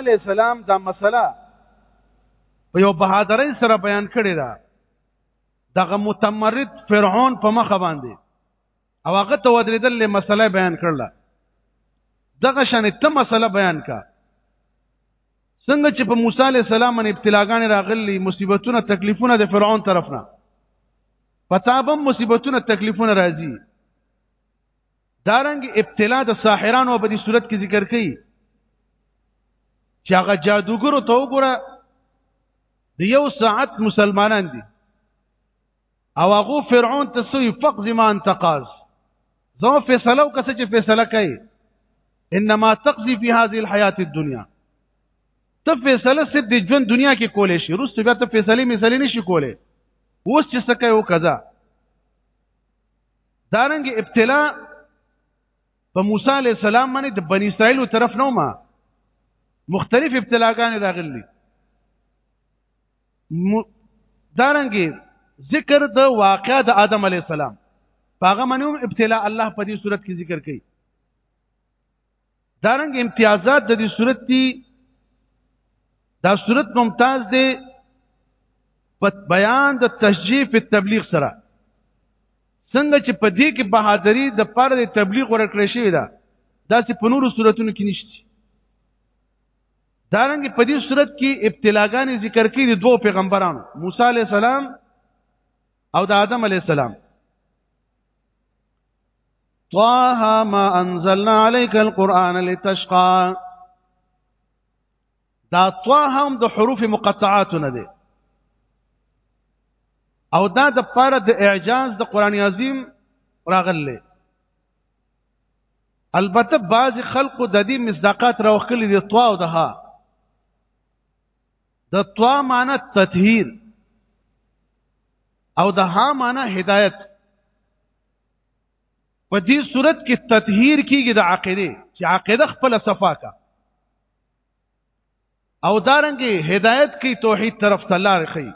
علی السلام دا مسله په یو بهادرۍ سره بیان کړی دا دغه متمرد فرعون په مخه باندې او هغه ته ودرېدل له مسله بیان کړله دغه شان ته مسله بیان کا څنګه چې په موسی علی السلام باندې ابتلاګان راغلي مصیبتونه تکلیفونه د فرعون طرف نه پتابم مصیبتونه تکلیفونه راځي دارنګ ابتلا د ساحرانو په دې صورت کې ذکر کړي چې هغه جادوګرو ته وګوره د یو ساعت مسلمانان دي او هغه فرعون ته سوی فق زمان تقاز زو فیصله وکړه چې فیصله کوي انما تقضي في هذه الحياه الدنيا ته فیصله سید د ژوند دنیا کې کولې شي روس بیا ته فیصله مثالي نشي کولې اوس چې څه کوي وکړه دارنګ ابتلا په موسی علی السلام باندې د بنی اسرائیل طرف نه ما مختلف ابتلاګانې راغلي دارنګ ذکر د واقعا د آدم علی السلام هغه منوم ابتلا الله په دې صورت کې ذکر کړي دارنګ امتیازات د دې صورت دي دا صورت ممتاز دی په بیان د تشجیع په تبلیغ سره څنګه چې په دې کې بهادری د پر د تبلیغ ورکړې شوی دا داسې په نورو صورتونو کې نشته دارنګ په دې صورت کې ابتلاګانې ذکر کړي د دوه پیغمبرانو موسی علی السلام او د آدم علی السلام طه ما انزلنا عليك القرآن لتشقى دا طه هم د حروف مقطعات نه دي او دا د پاره د اعجاز د قران عظیم راغله البته بعض خلکو د دې مصداقات راوخلي دي طه او دها د طه معنی تطهیر او د ها معنی هدایت په دې صورت کې تطهیر کیږي د عقیده چې عقیده خپل صفا کا او دارنګي هدایت کی توحید طرف ته لار خي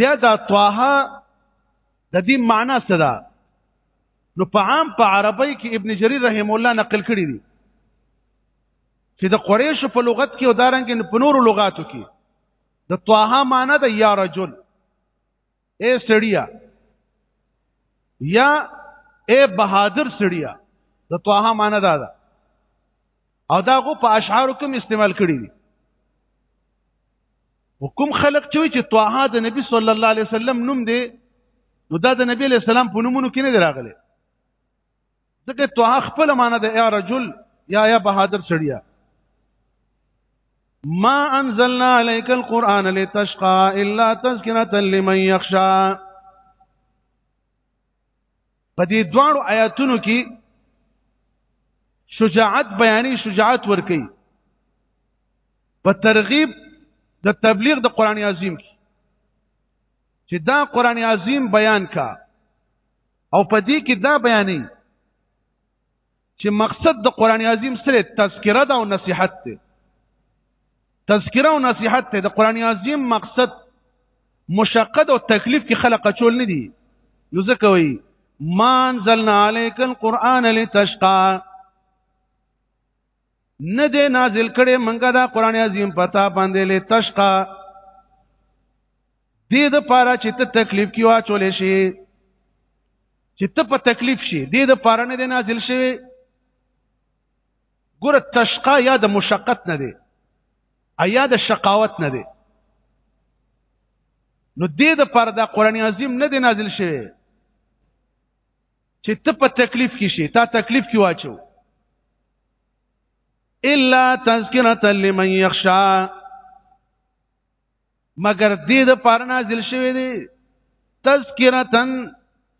بیا دا طه د دې معنی څه ده نو په عام په عربی کې ابن جریر رحم الله نقل کړی دی چې د قریش په لغت کې او دارنګ په نورو لغاتو کې د طه معنی د یا رجل اے سړیا یا اے بهادر سړیا د طه معنی دا ده او دا غو په اشعار کوم استعمال کړی دي وکم خلق چوي چې طه د نبی صلی الله علیه وسلم نوم دی نو دا د نبی علیہ السلام په نومونو کې نه دی راغلی ځکه توها خپل معنی د یا رجل یا یا بهادر سړیا ما انزلنا عليك القرآن لتشقى الا تذكرة لمن يخشى په دې دواړو آیاتونو کې شجاعت بیانې شجاعت ورکي په ترغیب د تبلیغ د قران عظیم کې چې دا قران عظیم بیان کا او په دې کې دا بیانې چې مقصد د قران عظیم سره تذکره ده او نصيحت ده تذکره او نصيحت ده د قران عظیم مقصد مشقت او تکلیف کې خلق چول نه دي نو ځکه وي ما انزلنا عليك القرآن لتشقى نه دې نازل کړي منګه دا قران عظیم پتا باندې له تشقا دې د پاره چې ته تکلیف کې واچول شي چې ته په تکلیف شي دې د پاره نه دې نازل شوی ګوره تشقا یا د مشقت نه دی ایا د شقاوت نه دی نو دې د پر د قران عظیم نه دی نازل شوی چې ته په تکلیف کې شي تا تکلیف کې واچو الا تذکرۃ لمن یخشا مگر دې د پاره نازل شوی دی تذکرتن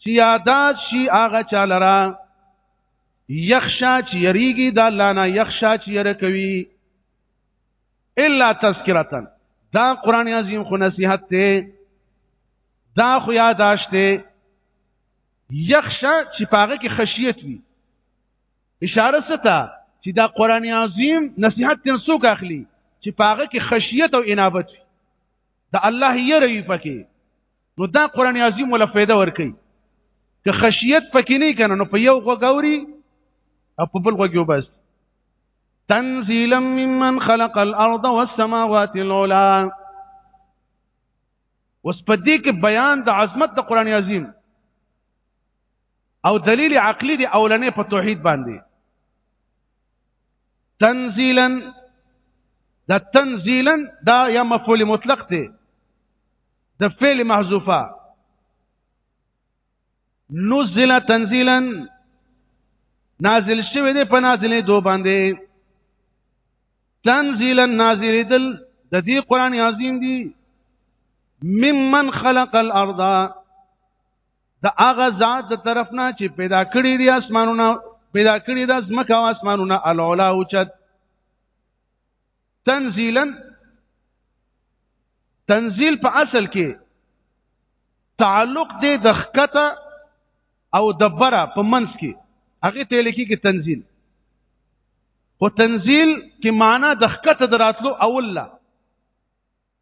چې یادات شي هغه چاله را یخشا چې یریږي د الله نه یخشا چې یره کوي الا تذکرتن دا قران عظیم خو نصیحت دی دا خو یاداشت دی یخشا چې پاغه کې خشیت وي اشاره ستا چې دا قران عظیم نصيحت تنسوک اخلي چې پاغه کې خشیت او انابت وي دا الله یې روي پکې نو دا قران عظیم ولا فایده ور کوي که خشیت پکې نه کنه نو په یو غوګوري او په بل غوګیو بس تنزيلا ممن خلق الارض والسماوات العلى اوس په دې کې بیان د عظمت د قران عظیم او دلیل عقلی دی اولنې په توحید باندې تنزیلا دا تنزیلا دا یا مفعول مطلق دی د فعل محذوفه نزل تنزیلا نازل شوی دی په نازلې دو باندې تنزیلا نازل دل د دې قران عظیم دی ممن خلق الارض د هغه ذات د طرف نه چې پیدا کړی دی اسمانونه پیدا کړی د اسمکه او اسمانونه العلا اوچت تنزیلا تنزیل په اصل کې تعلق دی د خکته او د بره په منځ کې هغه ته لیکي کې تنزیل او تنزیل کې معنا د خکته دراتلو اول لا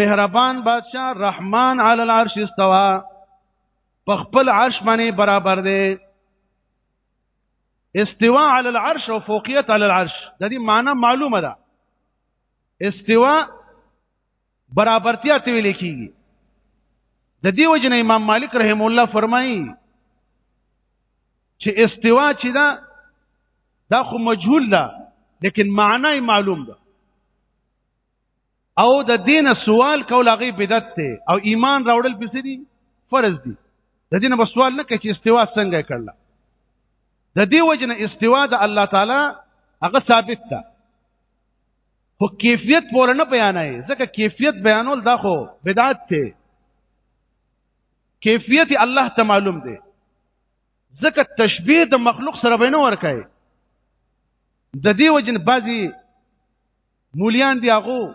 مهربان بادشاہ رحمان علی العرش استوا په خپل عرش باندې برابر دی استوا علی العرش او فوقیت علی العرش د دې معنی معلومه ده استوا برابرتیا ته ویل کیږي د دې وجه نه امام مالک رحم الله فرمایي چې استوا چې دا دا خو مجهول ده لیکن معنی معلوم ده او د دین سوال کول هغه بدعت ته او ایمان راوړل پس دي فرض دي د دین په سوال نه کوي چې استوا څنګه کړل د دې وجنه استوا د الله تعالی هغه ثابت ده خو کیفیت پور نه بیانای ځکه کیفیت بیانول دا خو بدعت ته کیفیت الله ته معلوم دی ځکه تشبیه د مخلوق سره بینه ورکای د دې وجنه بعضی مولیان دی هغه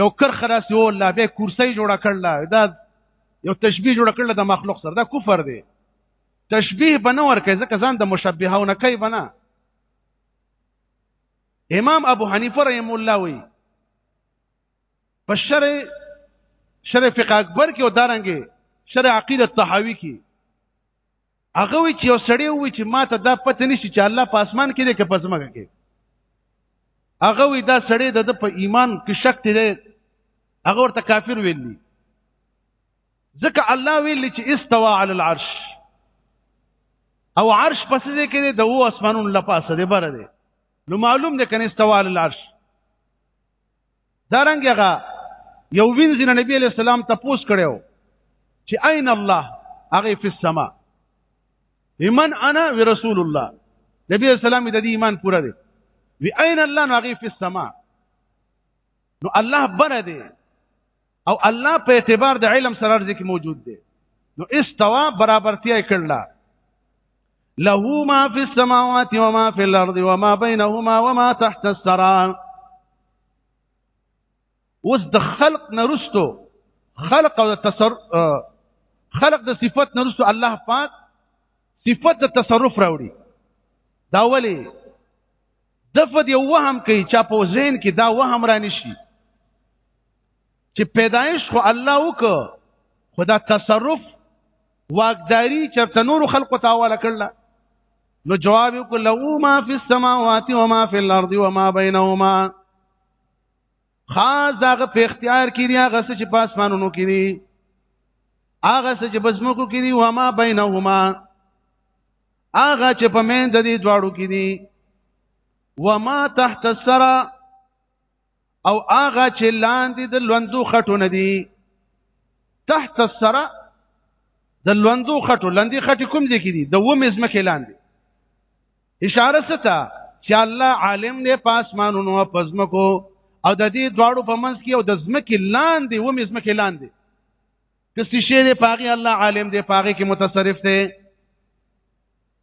یو کر خلاص یو الله به کرسی جوړ کړل دا یو تشبیه جوړ کړل د مخلوق سره دا کفر دی تشبیه بنور کوي ځکه ځان د مشبهونه کوي بنا امام ابو حنیفه رحم الله وی په شر شر فقه اکبر کې او دارنګي شر عقیده طحاوی کې هغه وی چې یو سړی وی چې ما ته دا پته نشي چې الله په اسمان کې دی که په ځمکه کې هغه وی دا سړی د په ایمان کې شک دی هغه ورته کافر ویلی ځکه الله ویلی چې استوا علی العرش او عرش پسې دی کې د وو اسمانونو لپاسه دی بره دی نو معلوم دی کنه استوا علی العرش دا رنګ هغه یو وینځ نه نبی علیہ السلام ته پوس کړو چې عین الله هغه په سما ایمان انا ورسول الله نبی علیہ السلام د دې ایمان پوره دی وی عین الله هغه په سما نو الله بره دی او الله په اعتبار د علم سره ارزه کې موجود دی نو استوا برابرتیا کړل له ما فی السماوات و ما فی الارض و ما بینهما و ما تحت الثرى اوس د خلق نرستو خلق او تصر خلق د صفت نرستو الله پاک صفت د تصرف راوړي دا ولی دفد یو وهم کوي چا په ذهن کې دا وهم را نشي چې پیدایش خو الله وک خدا تصرف واقداری چرته نور خلق ته حواله کړل نو جواب وک له ما فی السماوات و ما فی الارض و ما بینهما خاص داغه په اختیار کې دی هغه څه چې په اسمانونو کې دی هغه څه چې بزمکو کې دی و ما بینهما هغه چې په مین د دې دواړو کې دی و ما تحت السرا او هغه چې لاندې د لوندو خټو نه دي تحت السرا د لوندو خټو لاندې خټې کوم دي کې دي د ومې ځمکې لاندې اشاره ستا چې الله عالم دی په اسمانونو او په ځمکو او د دې دواړو په منځ کې او د ځمکې لاندې ومې ځمکې لاندې کسي شی دی پاغي الله عالم دی پاغي کې متصرف دی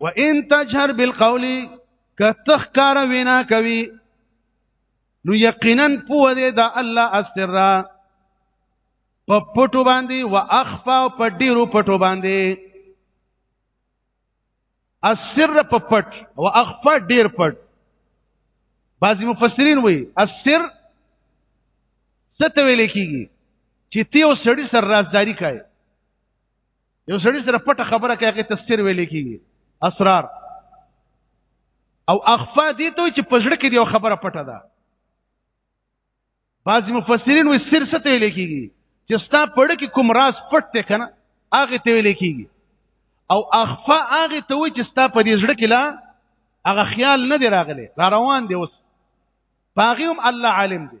وان تجهر بالقول کتخ کار وینا کوي نو یقینا پوه دی دا الله اسرا په پټو باندې واخفا په ډیرو پټو باندې السر په پټ او اخفا ډیر پټ بعضی مفسرین وایي السر څه ته ویل کیږي چې تی او سړی سر رازداری کوي یو سړی سره پټه خبره کوي هغه تفسیر ویل کیږي اسرار او اخفا دي ته چې پزړه کې یو خبره پټه ده بعض مفسرین وی سر څه ته ویل کیږي چې ستا پړ کې کوم راز پټ دی کنه هغه ته ویل کیږي او اخفا هغه ته وی چې ستا په دې زړه کې لا هغه خیال نه دی راغلی را روان دی اوس باغیوم الله عالم دی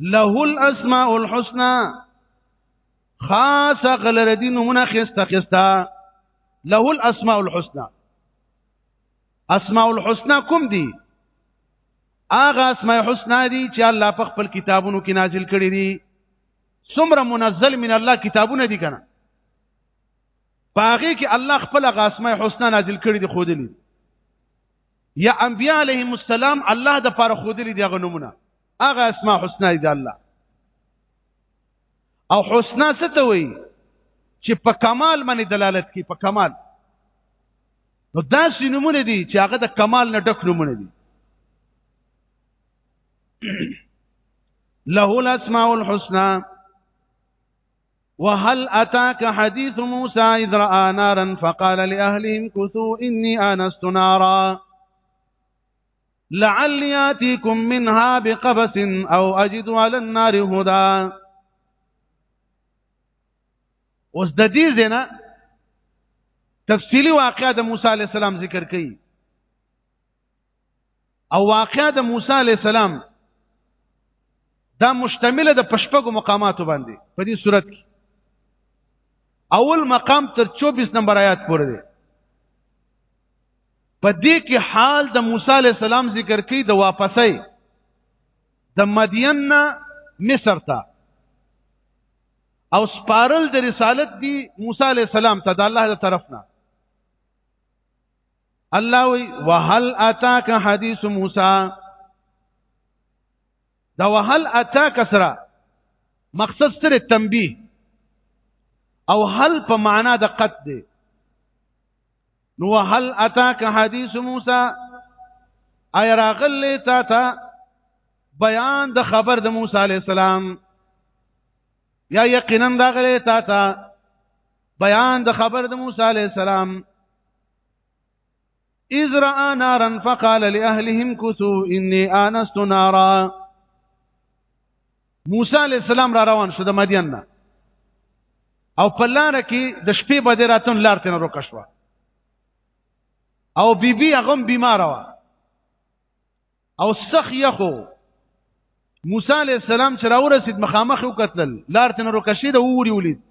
له الاسماء الحسنى خاصه غلره دي نمونه خسته خسته له الاسماء الحسنى اسماء الحسنى کوم دي اغه اسماء الحسنى دي چې الله په خپل کتابونو کې نازل کړی دي څومره منزل من الله کتابونه دي کنه باغې کې الله خپل اغه اسماء الحسنى نازل کړی دي خودلی یا انبیاء علیهم السلام الله د پاره خودلی دي غنمونه هغه اسماء حسنا دي الله او حسنا څه ته وایي چې په کمال باندې دلالت کوي په کمال نو دا سې نمونه دي چې هغه د کمال نه ډک نمونه دي له الاسماء الحسنى وهل أتاك حديث موسى إذ رأى نارا فقال لأهلهم كثوا إني آنست نارا لعل ياتيكم منها بقبس او اجد على النار هدى اوس د دې زنه تفصیلی واقعا د موسی علی السلام ذکر کړي او واقعا د موسی علی السلام دا مشتمله د پشپګو مقاماتو باندې په دې صورت کې اول مقام تر 24 نمبر آیات پورې دی په دې کې حال د موسی علی السلام ذکر کوي د واپسې د مدین نه مصر ته او سپارل د رسالت دی موسی علی السلام ته د الله تر طرف نه الله وی وهل اتاک حدیث موسی دا وهل اتاک سره مقصد سره تنبیه او هل په معنا د قد دی نو هل اتاک حدیث موسی اي راغلی تا ته بیان د خبر د موسی عليه السلام یا یقینا راغلی تا ته بیان د خبر د موسی عليه السلام اذ را نارا فقال لاهلهم كثوا اني انست نارا موسی علی السلام را روان شو د مدین نه او په لار کې د شپې بده راتون لار تن روکه شو او بیبي بی هغه بیمار و او سخ یخو موسی علی السلام چې راورسید مخامخ وکتل لار تن روکه شید او وری ولید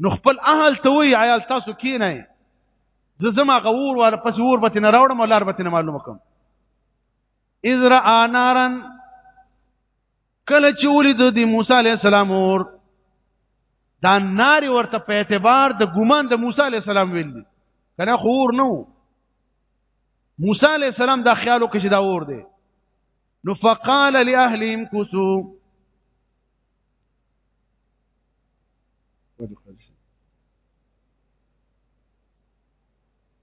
نو خپل اهل ته وی عیال تاسو کینای زه زما غور ور پس ور بته نه راوړم لار بته نه معلومه کوم اذ را نارن کله چې ولید د موسی علی السلام اور دا ناری ورته په اعتبار د ګومان د موسی علی السلام ویل دي کنه خور نو موسی علی السلام دا خیالو کې چې دا اور دی نو فقال لاهلهم كسو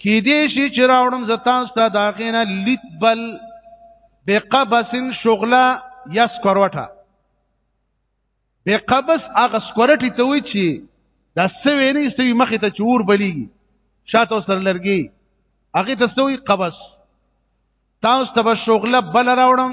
کې دې شي چې راوړم زتا استاد اغینا لتبل بقبس شغله یس کروټه بقبس هغه سکورټی ته وی چې دا سوي نه استوي مخې ته چور بلیږي شاته سره لرګي هغه ته سوي قبس تاسو ته شغله بل راوړم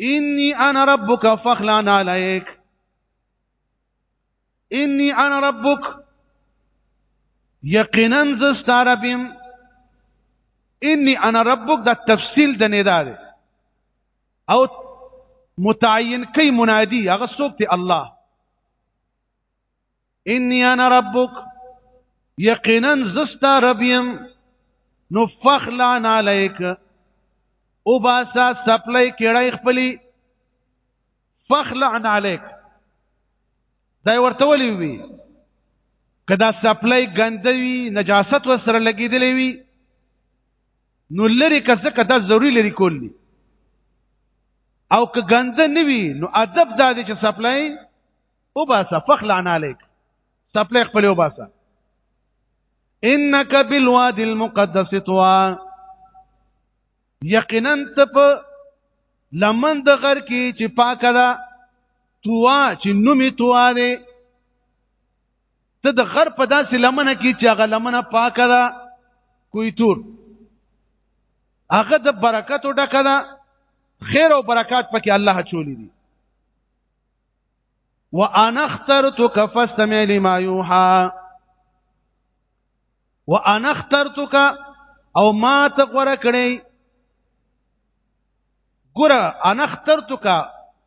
انی انا ربک فخلان علیک انی انا ربک یقینا زستاربم انی انا ربک دا تفصیل د ندا ده او متعین کوي منادي هغه څوک دی الله انی انا ربک یقینا زستا رب یم نو فخلان علیک او باسا سپلای کړای خپلی فخلان علیک دا ورته ولي وي کدا سپلای ګندوي نجاست وسره لګیدلې وي نو لری که څه کدا ضروری لري کول دي او که ګنده نه وي نو ادب دا دی چې سپلای وباسه فخلعنا عليك سپلې خپل وباسه انك بالواد المقدس طوا یقینا ته په لمن د غر کې چې پاکه ده طوا چې نومي طوا دی ته د غر په داسې لمنه کې چې هغه لمنه پاکه ده کوی تور هغه د برکتو ډکه ده خیر او برکات پکې الله چولی دي وانا اخترتك فاستمع لما يوحى وانا اخترتك او ما ته غوړه کړې ګوره انا اخترتك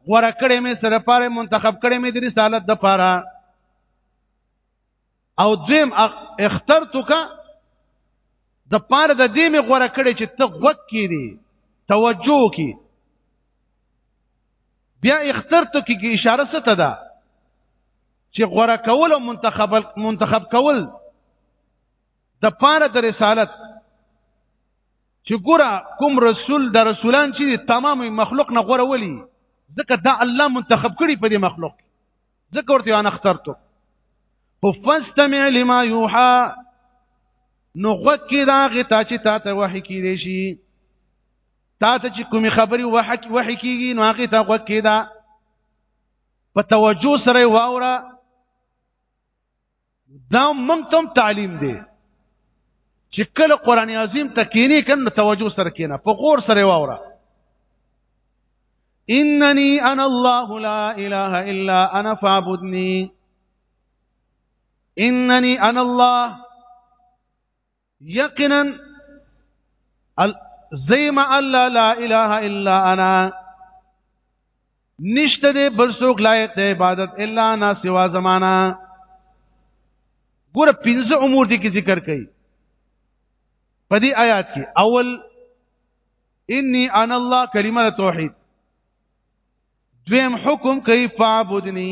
غوړه کړې مې سره پاره منتخب کړې مې د رسالت د پاره او دویم اخترتک د پاره د دې می غوړه کړي چې ته غوږ کړي توجه کی بیا اخترتک کی اشاره ست ده چې غوړه کول او منتخب منتخب کول د پاره د رسالت چې ګوره کوم رسول د رسولان چې تمام مخلوق نه غوړه ولي ځکه دا الله منتخب کړي په دې مخلوق ځکه ورته انا اخترتو خو فاستمع لما یوحا نو غوکی دا غتا چې تا ته وحی کیږي شي تا ته چې کومې خبرې وحی وحی کیږي نو هغه ته غوکی دا په توجه سره واوره دا موږ تم تعلیم دی چې کله قران عظیم ته کینې کنه توجه سره کینه په غور سره واوره انني انا الله لا اله الا انا فاعبدني انني انا الله یقینا زیم الله لا اله الا انا نشته دې بل څوک لایق دی عبادت الا انا سوا زمانہ ګور پنځه امور دي کې ذکر کړي په دې آیات کې اول انی انا الله کلمه توحید دویم حکم کوي فعبدنی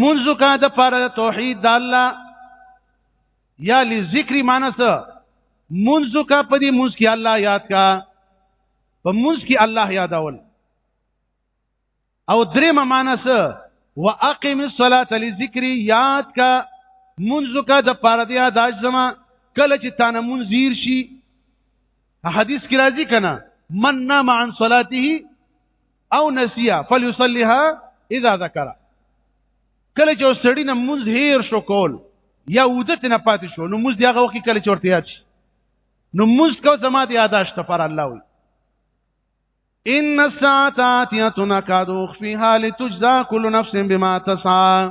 منځو کا د پاره د توحید د الله یا لذکر مانس منځو کا په دې منځ کې الله یاد کا په منځ کې الله یادول او دریم مانس واقم الصلاه لذکر یاد کا منځو کا د پاره د یاد اجزما کله چې تانه منذیر شي حدیث کې راځي کنه من نام عن صلاته او نسیا فلیصلیها اذا ذکر کله چې سړی نه مونږ هیر شو کول یا ودت نه پاتې شو نو مونږ دغه وخت کله چورته یاد شي نو مونږ کو زما د یاداشت پر الله وي ان الساعه اتیه نکادو خفیها لتجزا كل نفس بما تسعى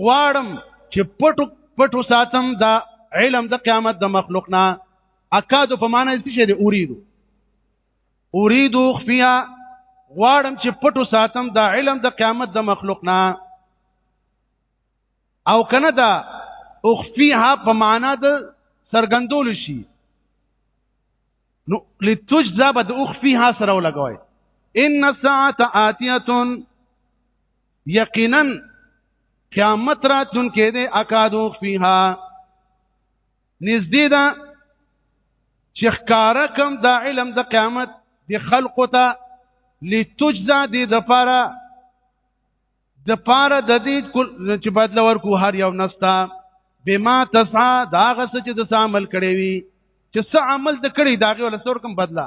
غواړم چې پټو پټو ساتم دا علم د قیامت د مخلوق نه اکادو په معنی څه شي دی اوریدو اوریدو خفیا غواړم چې پټو ساتم دا علم د قیامت د مخلوق نه او کنه دا اخفیها په معنا د سرګندول شي نو لتجزا بد اخفیها سره ولګوي ان الساعه اتیه یقینا قیامت راتون کې دې اکادو فیها نږدې ده چې ښکارا کم دا علم د قیامت د خلقو ته لتجزا دې د پاره د پاره د دې چې بدل ورکو هر یو نستا بما تسعا دا غس چې د عمل کړی وي چې څه عمل د کړی داغه ول سور کم بدلا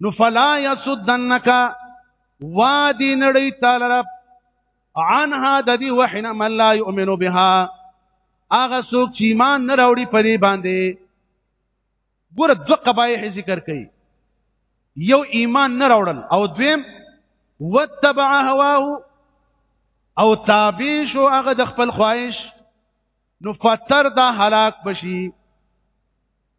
نو فلا يسدنك وادي نړی تعالی رب عنها د دې وحنا من لا يؤمن بها هغه څوک چې ایمان نه راوړي په دې باندې ګوره دوه قبایح ذکر کړي یو ایمان نه راوړل او دویم وتبع هواه او تابع شو هغه د خپل خواهش نو فتر دا هلاک بشي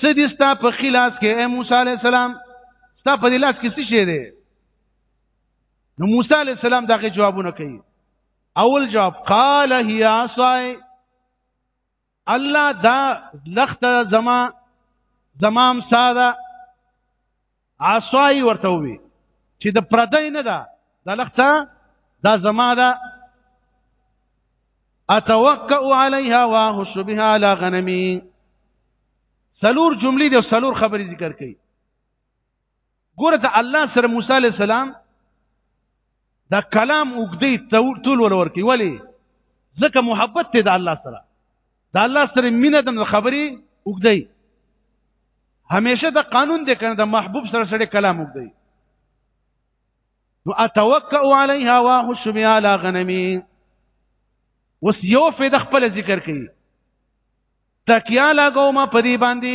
سدي ستا په خلاص کې اے موسی عليه السلام ستا په لاس کې څه شي دی نو موسی عليه السلام دغه جوابونه کوي اول جواب قال هي عصاي الله دا لخت زما زمام ساده عصای ورته وی چې د پردای نه ده د لخته دا زما ده اتوکئ علیها واهش بها علی غنمی سلور جملې دي سلور خبرې ذکر کړي ګوره ته الله سره موسی علی السلام دا کلام وګدي ټول ول ورکی ولی ځکه محبت ته د الله سره د الله سره مینه د خبرې وګدي همیشه د قانون د کنه د محبوب سره سره کلام وګدي نو اتوکئ علیها واحش بها لا غنمی وس یو فی د خپل ذکر کوي تکیا لا ګوما پری باندې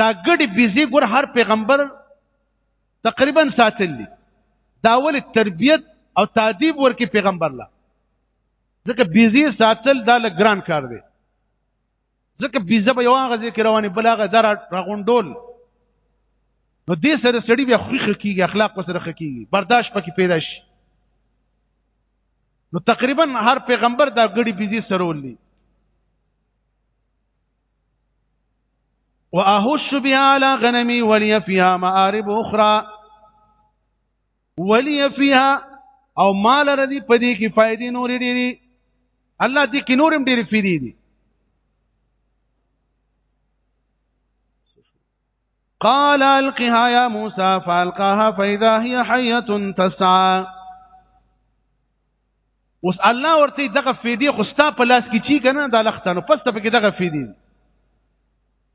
دا ګډي بيزي ګور هر پیغمبر تقریبا ساتل دي دا ول تربيت او تعذيب ورکي پیغمبر لا ځکه بيزي ساتل دا لګران کار دی ځکه بيزه به یو هغه ذکر رواني بل هغه در راغونډول نو دې سره سړی بیا خوخه کیږي اخلاق سره خکیږي برداشت پکې پیدا شي نو تقریبا هر پیغمبر دا ګړي بيزي سرول دي واهش بها على غنمي ولي فيها مآرب اخرى ولي فيها او مال ردي پدې کې فائدې نور ډېری الله دې کې نورم ډېری فائدې دي قال القها يا موسى فالقاها فاذا هي حيه تسعى اوس الله ورته دغه فیدی خو ستا په لاس کې چی کنه دا لخت نو پس ته پکې دغه فیدی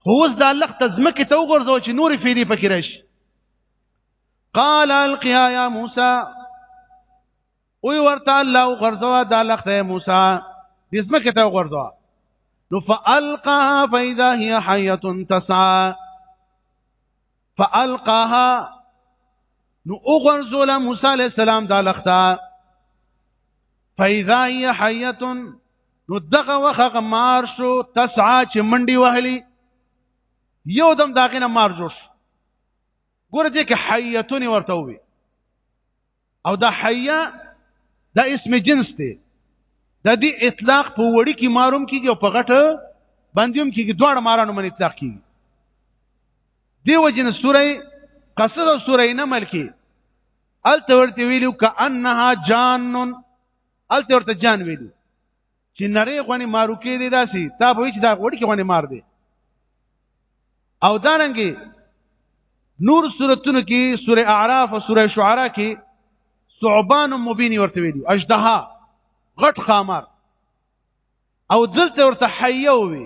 خو اوس دا لخت زمکه ته وګرځو چې نور فیدی پکې راشي قال القها يا موسى او ورته الله غرزوا د لخته موسی د اسمکه ته غرزوا نو فالقاها فاذا هي حيه تسعى فالقاها نو وګرځول موسی عليه السلام د لخته فاذا هي حيه نو دغه وخه مار شو تسعى چې منډي وهلي یو دم داغه نه مار جوړ شو ګوره دې کې حیتون ورته وي او دا حیا دا اسم جنس دی د دې اطلاق په وړي کې ماروم کیږي او په غټه باندې هم کیږي دواړه مارانو باندې اطلاق کیږي دیو جن سوره قصد او سوره نمل کې الته ورته ویلو کانها جانن الته ورته جان ویلو چې نری غونې مارو کې دی داسي تا به چې دا غوړ کې غونې مار دی او دارنګي نور سورتونو کې سوره اعراف او سوره شعرا کې ثعبان مبین ورته ویلو اجدها غټ خامر او دلته ورته حیه وي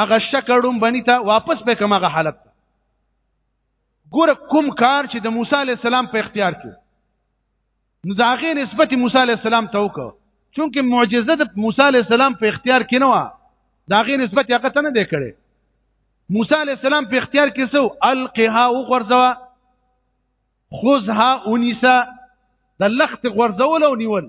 هغه شکړم بنی ته واپس به کوم هغه حالت ګور کوم کار چې د موسی علی السلام په اختیار کې نو دا غي نسبت موسی علی السلام ته وکړه چونکه معجزه د موسی علی السلام په اختیار کې نه و دا غي نسبت هغه ته نه دی کړی موسی علی السلام په اختیار کې سو القها او غرزوا خذها انیسا د لخت غرزول او نیول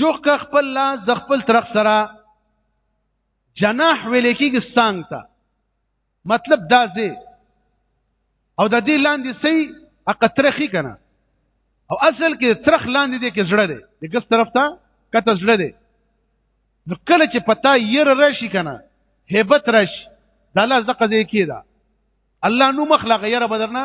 جوخ کا خپل لاس د خپل ترخ سره جناح ویل کېږي څنګ ته مطلب دا زی او د دې لاندې سي اقترخي کنه او اصل کې ترخ لاندې دې کې زړه دی د ګس طرف ته کته زړه دی نو کله چې پتا ير راشي کنه hebat راشي د الله زقه دې کیدا الله نو مخلق غیر بدرنه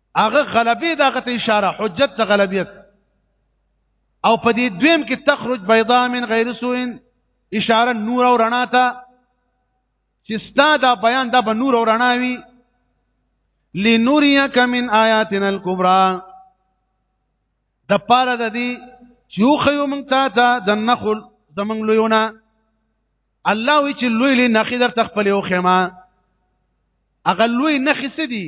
هغه غلبې دغه ته اشاره حجت د غلبیت او په دې دویم کې تخرج بيضاء من غیر سوء اشاره نور او رڼا ته چې ستا دا بیان دا به نور او رڼا وي لنوریک من آیاتنا الکبرى د پاره د دې چې خو یو مونږ ته ته د نخل زمونږ لویونه الله وی چې لوی لې نخې در تخپل یو خما اغه لوی نخې سدي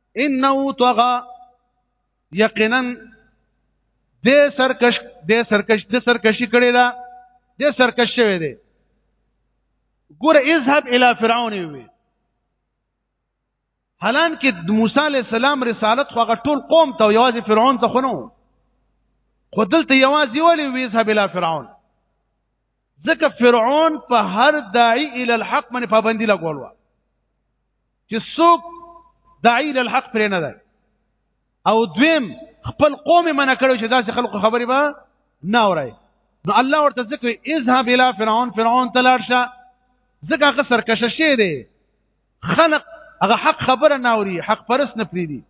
انه طغى یقینا د سرکش د سرکش د سرکشي کړي دا د سرکش شوی دی ګور اذهب الى فرعون وی حالان کې موسی علی السلام رسالت خو هغه ټول قوم ته یوازې فرعون ته خونو خو دلته یوازې ولی وی اذهب الى فرعون ځکه فرعون په هر داعی الى الحق باندې پابندی لګول و چې څوک داعی له حق پرې نه ده او دویم خپل قوم منع کړو چې داسې خلکو خبرې به نه اوري نو الله ورته ذکر اذهب الى فرعون فرعون تلاړ شه ځکه هغه سرکشه شي دی خلق هغه حق خبره نه اوري حق پرس نه پریدي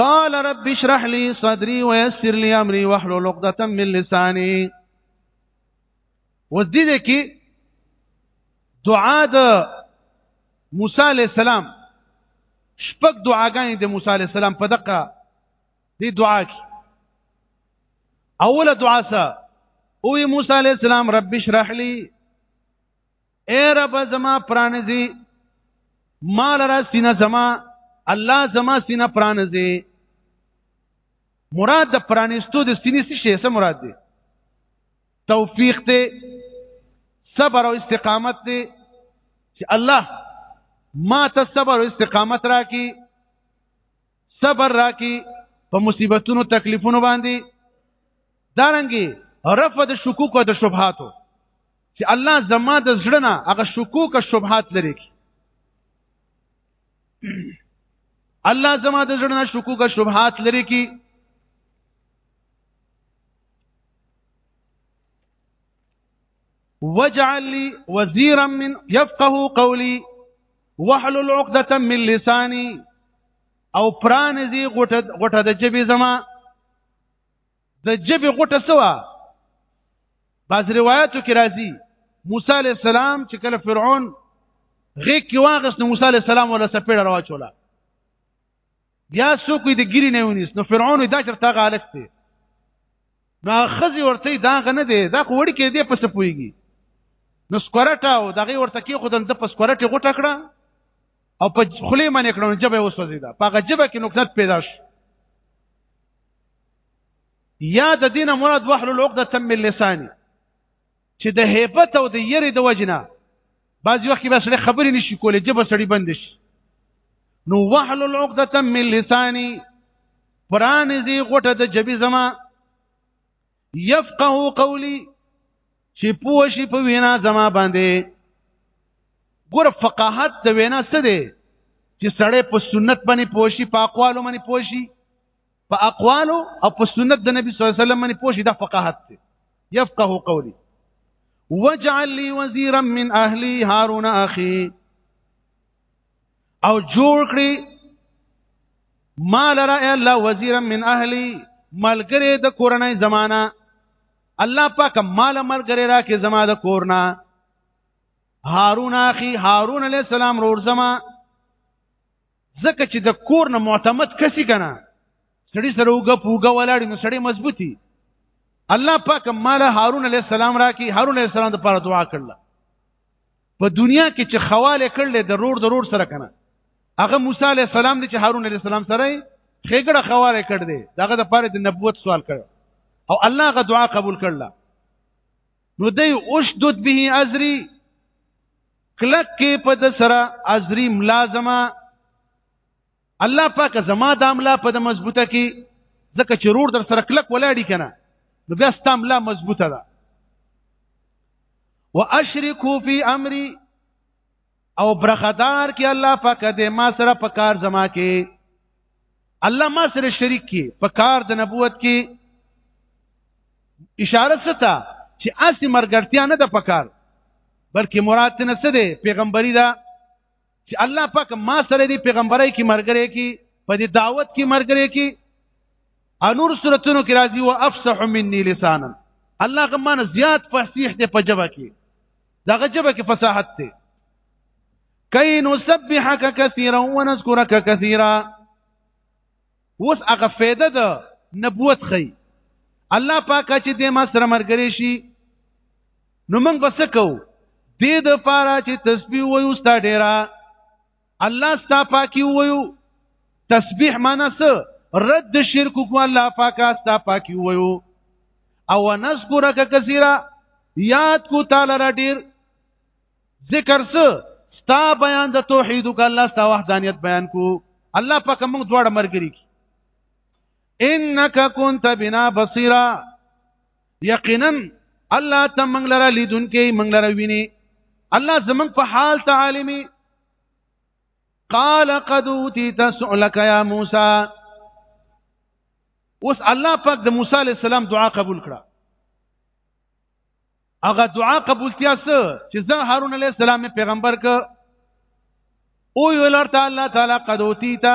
قال رب اشرح لي صدري ويسر لي امري واحلل عقدة من لساني اوس دې دې کې دعا د موسی علی السلام شپږ دعاګانې د موسی علی السلام په دقه دې دعا کې اوله دعا سره او موسی علی السلام رب اشرح لي اے رب زما پرانځي مال را سینه زما الله زما سینه پرانځي مراد د پرانستو د سینې څه شي څه مراد دی توفیق دی صبر او استقامت دی چې الله ما ته صبر او استقامت راکړي صبر راکړي په مصیبتونو تکلیفونو باندې دارنګي رفع د شکوک او د شبهاتو چې الله زما د زړه نه هغه شکوک او شبهات لري الله زما د زړه نه شکوک او شبهات لري کی واجعل لي وزيرا من يفقه قولي واحلل عقدة من لساني او پران دي غټه غټه د جبي زما د جبي غټه سوا بعض روایتو کې راځي موسی عليه السلام چې کله فرعون غیږ کې واغس نو موسی عليه السلام ولا سپېړه راوچوله بیا څوک د ګیری نه ونیس نو فرعون دا چرته غالک دی نو خزي ورته دا غنه دی دا خو وړي کې دی پس پويږي نو سکورټه او دغه ورته کې خدل د پس سکورټه غټه کړه او په خلی باندې کړه نو جبه وسوځیدا په هغه جبه کې نقطه پیدا شو یا د دینه مراد وحل العقده تم اللسان چې د هیبت او د یری د وجنه بعض وخت به سره خبرې نشي کولې جبه سړی بند شي نو وحل العقده من لساني پران زی غټه د جبي زما يفقه قولي چې پوه شي په وینا زما باندې ګور فقاهت د وینا څه دی چې سړی په سنت باندې پوه شي په اقوالو باندې پوه شي په اقوال او په سنت د نبی صلی الله علیه وسلم باندې پوښي د فقاهت دی يفقه قولي واجعل لي وزيرا من اهلي هارون اخي او جوړ کړی مال را الله وزيرا من اهلي ملګری د کورنۍ زمانہ الله پاک مال ملګری را کې زما د کورنا هارون اخي هارون عليه السلام رور زما ځکه چې د کور نه معتمد کسي کنه سړی سره وګه پوګه ولاړ نو سړی مضبوطی الله پاک مال هارون علی السلام راکی هارون علی السلام د پاره دعا کړل په دنیا کې چې خواله کړل د رور د رور سره کنه هغه موسی علی السلام چې هارون علی السلام سره خېګړه خواله کړ دې دغه د پاره د نبوت سوال کړ او الله غ دعا قبول کړل نو دی اشدد به ازری کلک کې په د سره ازری ملازمه الله پاک زما د املا په د مضبوطه کې ځکه چې رور در سره کلک ولاړی کنه نو بیا ستا املا مضبوطه ده واشرکه فی امری او برخدار کې الله پاک دې ما سره په کار زما کې الله ما سره شریک کې په کار د نبوت کې اشاره ستا چې اسی مرګرتیا نه د پکار بلکې مراد نه څه دی پیغمبري دا چې الله پاک ما سره دی پیغمبري کې مرګري کې په دې دعوت کې مرګري کې انور سورتونو کې راځي او افصح مني لسانا الله غمانه زیات فصیح دی په جواب کې دغه جبه کې فصاحت دی کای نسبحک کثیرا ونذکرک کثیرا اوس هغه فایده ده نبوت خي الله پاک چې دې ما سره مرګري شي نو موږ بس کو دې د پاره چې تسبیح وایو ستا ډیره الله ستا پاکي وایو تسبیح معنا څه رد شرک کو الله پاک ستا پاکي وایو او نذكرك كثيرا یاد کو تعالی را ډیر ذکر څه ستا بیان د توحید کو الله ستا وحدانیت بیان کو الله پاک موږ دواړه مرګري کی انک كنت بنا بصيرا یقینا الله ته موږ لره لیدونکي موږ لره ویني الله زموږ په حال ته عالمي قال قد اوتيت سؤلك يا موسى اوس الله پاک د موسی عليه السلام دعا قبول کړه هغه دعا قبولتیا څه چې زه هارون عليه السلام پیغمبر ک او یو لار تعالی تعالی قد اوتیتا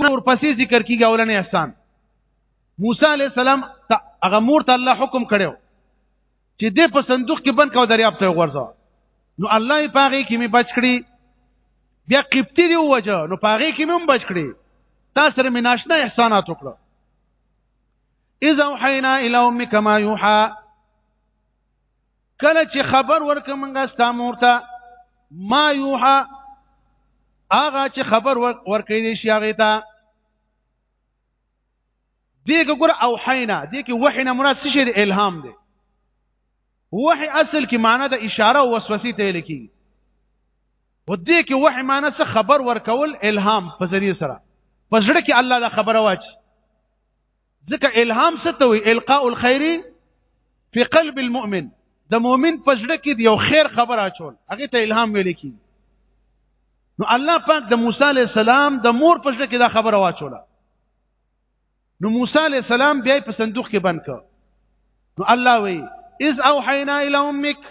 ګور پسې ذکر کیږي اولنې احسان موسی علی السلام هغه مور ته الله حکم کړو چې دې په صندوق کې بند کو دریاب ته ورځو نو الله یې پاغي کې می بچ کړی بیا قبطی دی وجه نو پاغي کې مم بچ کړی تا سره می ناشنا احسانات وکړو اذا وحینا الی امک ما یوحا کله چې خبر ورکه منګه ستا مور ته ما یوحا هغه چې خبر ورکې دي شي هغه ته دې ګور او حینا دې کې وحینا مراد څه شی الهام دی وحی اصل کې معنی د اشاره او وسوسې ته لیکي و دې کې وحی معنی څه خبر ورکول الهام په ذریعہ سره پزړه کې الله دا خبره واچي ځکه الهام څه ته وي القاء الخير في قلب المؤمن د مؤمن په زړه کې یو خیر خبر اچول هغه ته الهام ویل کی نو الله پاک د موسی عليه السلام د مور په زړه کې دا خبره واچوله نو موسی عليه السلام بیا په صندوق کې بند کړ نو الله وی اذ اوحینا الى امک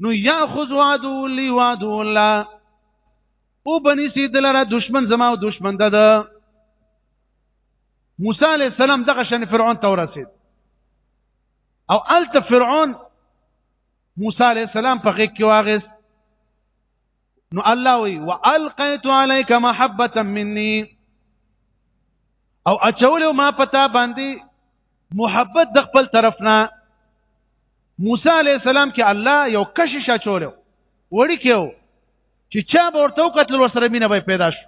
نو یاخذ وعدو لی وعدو الله او بنی سید لره دشمن زما او دشمن ده ده موسی علی السلام دغه شن فرعون ته ورسید او الته فرعون موسی علی السلام په غیږ کې واغست نو الله وی والقیت علیک محبتا مني او اچول ما پتا باندې محبت د خپل طرف نه موسی علی السلام کې الله یو کشش اچول وړي کېو چې چا به ورته وکتل ورسره مینه به پیدا شو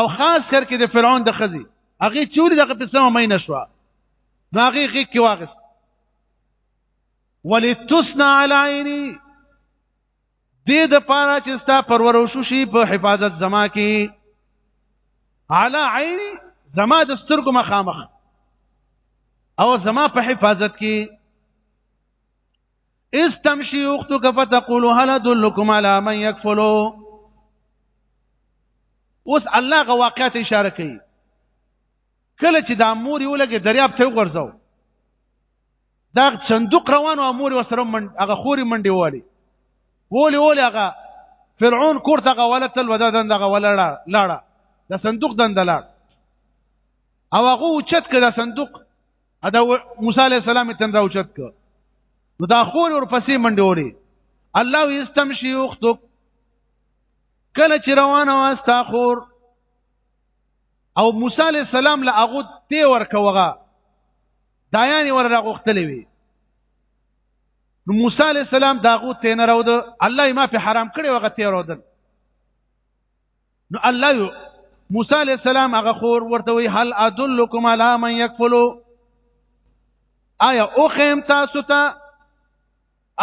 او خاص کر کې د فرعون د خزي هغه چوري دغه په سمه مې نشو نو هغه غي کې واغس ولتصنع على عيني دې د پاره چې ستا پرور وشو شي په حفاظت زما کې علا عین زما د سترګو مخامخ او زما په حفاظت کې استمشي اختك فتقول هل ادلكم على من يكفلوا اوس الله غو واقعیت اشاره کوي کله چې د امور یو لګي دریاب ته وغورځو دا صندوق روانو امور وسره من هغه خوري منډي والي وولي وولي هغه فرعون کور ته غواله تل ودا دند غواله لاړه دا صندوق دند لاړ او هغه اوچت کړه صندوق ادا موسی عليه السلام تن را اوچت کړ نو دا خور ور پسې منډي وړي الله یستمشي اختک کله چې روانه واستا خور او موسی عليه السلام له هغه تی ورکوغه دایان ور راغختلې وي نو موسی علی السلام داغو تین راود الله ما په حرام کړي وغه تیر راودل نو الله موسی علی السلام هغه خور ورته وی هل ادلکم علی من یکفلو آیا او خیم تاسو ته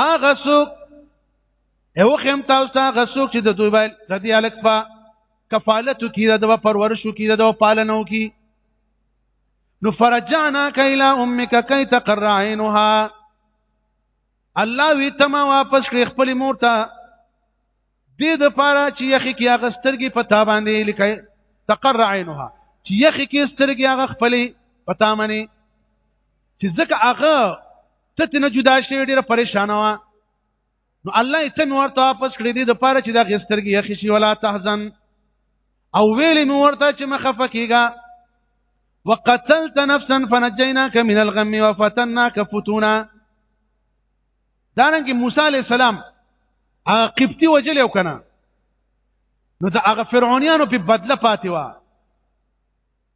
هغه څوک او خیم تاسو ته هغه څوک چې د دوی بل د دې الکفا کفالت کی د پرورشو کی د پالنو کی نو فرجانا کایلا امک کای تقر عینها الله وی تما واپس کړ خپل مور ته دې د پاره چې یخې کې هغه سترګې په تا باندې لکه تقر عینها چې یخې کې سترګې هغه خپلې په تا باندې چې ځکه هغه ته نه جدا شي ډېره پریشانه وه نو الله یې تم ورته واپس کړی دی د پاره چې دا غسترګي یخ شي ولا تحزن او ویلې مې ورته چې مخفه کیږه وقتلت نفسا فنجيناك من الغم وفتناك فتونا دانګ موسی عليه السلام هغه قبطي وجل یو کنه نو دا هغه فرعونانو په بدله پاتې و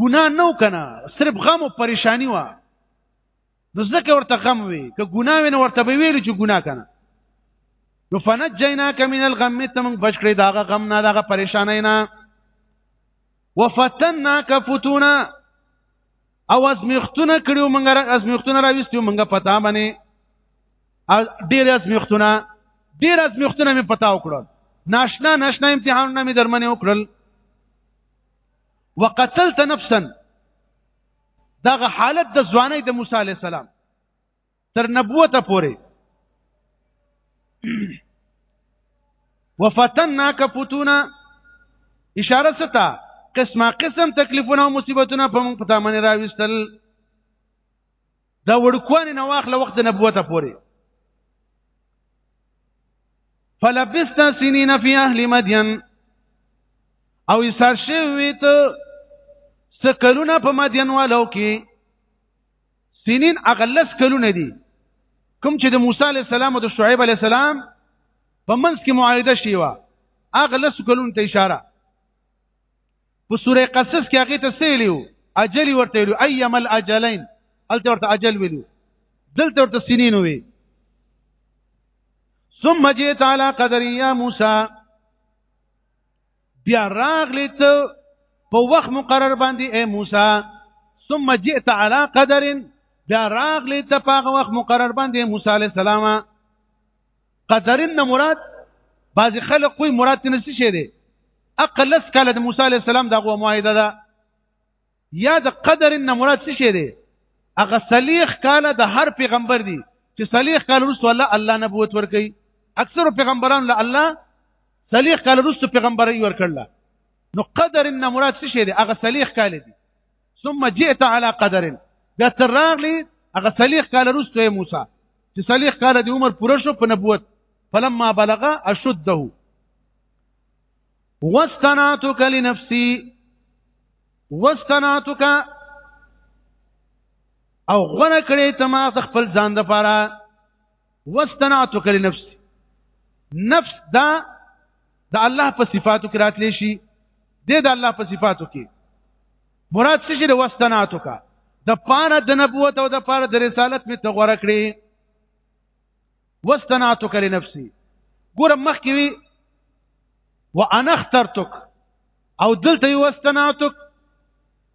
ګناه نو کنه صرف غم او پریشانی و نو ځکه ورته غم وي که ګناه وینه ورته به ویل چې ګناه کنه نو فنجیناک من الغم ته موږ بچ کړی داغه غم نه داغه پریشانای نه وفتناک فتونا او ازمیختونه کړیو موږ ازمیختونه راوستیو موږ پتا باندې ډیر ازمیختونه ډیر ازمیختونه مې پتا وکړل ناشنا ناشنا امتحانونه مې درمنه وکړل وقتلت نفسا دغه حالت د ځواني د موسی عليه السلام تر نبوته پورې وفتناک فتونا اشاره ستا قسمه قسم تکلیفونه او مصیبتونه په موږ پتا باندې راوستل دا وړکوانه نه واخله وخت نبوته پوري فلبست سنین فی اهل مدین او ایثار شوی ته سکلونه په مدین والو کې سنین اغلس کلونه دي کوم چې د موسی علی السلام او د شعیب علی السلام په منځ کې معاهده شوی و اغلس کلون ته اشاره په سوره قصص کې هغه ته سیلیو اجل ورته ویلو ايما الاجلين هلته ورته اجل ویلو دلته ورته سنین وی ثم جئت على قدر يا موسى بیا راغلی ته په وخت مقرر باندې اے موسی ثم جئت على قدر بیا راغلی ته په وخت مقرر باندې موسی عليه السلام قدرن مراد بعضی خلک کوئی مراد نه څه شي دي اقل لس کاله د موسی عليه السلام دغه معاهده ده یا د قدر ان مراد څه شي دی هغه صلیخ کاله د هر پیغمبر دی چې صلیخ کاله رسول الله الله نبوت ورکي اکثر پیغمبران له الله صلیخ کاله رسول پیغمبري ورکړل نو قدر ان مراد څه شي دی هغه صلیخ کاله دی ثم جئت على قدر بیا تر راغلی هغه صلیخ کاله رسول موسی چې صالح کال د عمر پوره شو په نبوت فلما بلغ اشده واستناتك لنفسي واستناتك او غره کړې ته ما خپل ځان د پاره واستناتك لنفسي نفس دا د الله په صفاتو کې راتلی شي د الله په صفاتو کې مراد څه چې واستناتو کا د پاره د نبوت او د پاره د رسالت می ته غوړه کړی واستناتو کړی نفسي ګوره مخکې وی وانا اخترتک او دلته یو استناتک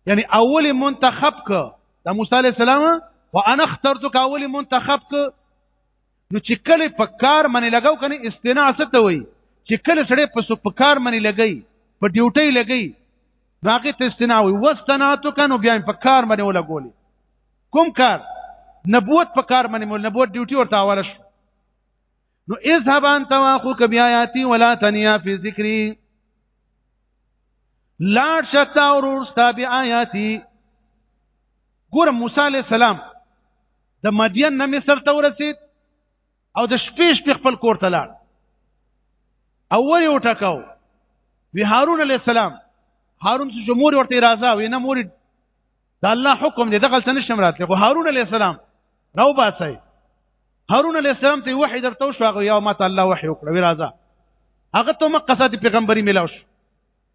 یعنی اولی منتخب ک د موسی علی السلام وانا اخترتک اولی منتخب ک نو چې کله په کار باندې لګاو کنه استناع څه ته وایي چې کله سړی په سو په کار باندې لګي په ډیوټي لګي راغی ته استناع وي واستناتو کنو بیا په کار باندې ولګولې کوم کار نبوت په کار باندې مول نبوت ډیوټي ورته حواله شو نو اذهب انت واخوك بیااتی ولا تنیا فی ذکری لاړ شتا ورور ستا بیااتی ګور موسی علی السلام د مدین نه مصر ته ورسید او د شپې شپې خپل کور ته لاړ او ور یو ټکاو وی هارون علی السلام هارون چې جمهور ورته اجازه وی نه مور د الله حکم دی دغه تنه شم راتله خو هارون علی السلام راو باسي هارون علی السلام ته وحی درته شو هغه یو ماته الله وحی وکړ وی راځه هغه ته مقصد پیغمبري ملاو شو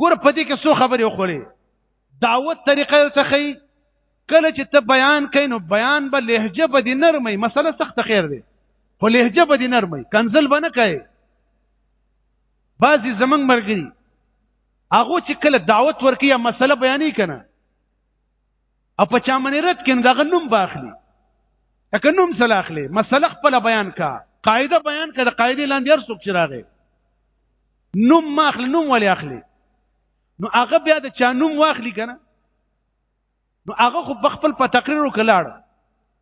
ګور په دې کې څو خبرې وخولې دعوت طریقه ته خي کله چې ته بیان کین نو بیان به لهجه به دې نرمي مسله سخت خیر دی خو لهجه به دې نرمي کنزل به نه کوي بعضی زمنګ مرګري هغه چې کله دعوت ورکیا مسله بیانې کنه او په چا منې رد کین دغه نوم باخلی اکه نوم سره اخلي مسله خپل بیان کا قاعده بیان کړه قاعده لاندې هر څوک چې راغی نوم ماخلی نوم ولی اخلی نو هغه بیا د چا نوم واخلی کنه نو هغه خو بخپل په تقریر وکړ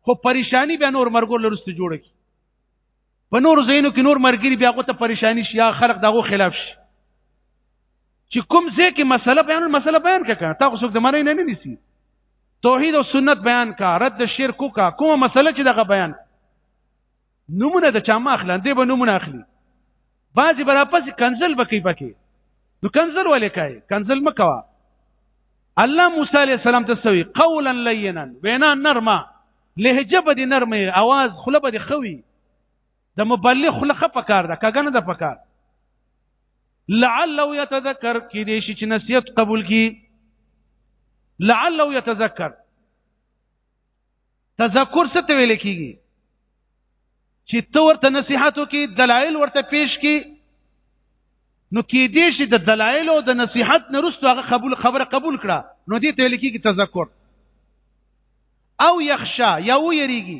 خو پریشانی بیا نور مرګور لرسته جوړ کی په نور زینو کې نور مرګری بیا غو ته پریشانی شي یا خلق دغه خلاف شي چې کوم ځای کې مسله بیان مسله بیان کړه تا خو څوک د مری نه نه نسی توحید او سنت بیان کا رد شرک کا کومه مسله چې دغه بیان نمونه د چا ماخلان دی به نمونه اخلي بعضی برا پس کنزل بکی پکې نو کنزل ولې کوي کنزل مکوا الله موسی علیہ السلام ته سوي قولا لینا وینا نرمه لهجه به دې نرمه आवाज خله به دې خوي د مبلغ خله خپ کار ده کګنه ده پکار لعله يتذكر کې دې شي چې نصيحت قبول کی لعله يتذكر تذکر څه ته ویل کیږي چې تو ورته نصيحتو کې دلایل ورته پیش کی نو کې دې شي د دلایل او د نصيحت نه رسو هغه قبول خبره قبول کړه نو دې ته ویل کیږي تذکر او یخشا یا و یریږي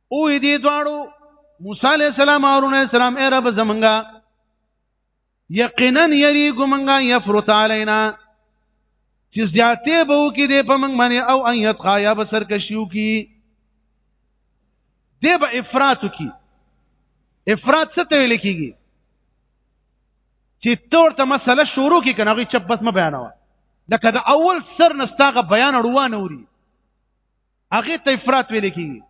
او دې دواړو موسی علی السلام او هارون علی السلام اے رب زمنګا یقینا یری ګمنګا یفرط علینا چې زیاتې به وکي دې په منګ باندې او ان یتقا یا بسر کشیو کی دې به افراط کی افراط څه ته ویل کیږي چې تور ته مسله شروع کی کنه غي چپ بس ما بیانوه لکه د اول سر نستاغه بیان روانه وري هغه ته افراط ویل کیږي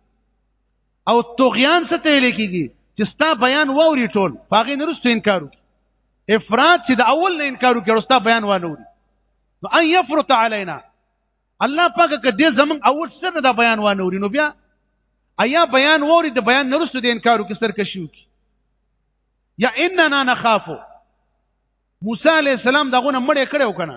او طغیان څه ته ویل کیږي چې ستا بیان ووري ټول هغه نرسته انکار وکړي افراط چې د اول نه انکار وکړي ستا بیان وانوري نو ان یفرط علینا الله پاک کدی زمون اول سره دا بیان وانوري نو بیا ایا بیان ووري د بیان نرسته د انکار وکړي سرکشي وکړي یا اننا نخافو موسی علی السلام دغه نه مړ کړو کنه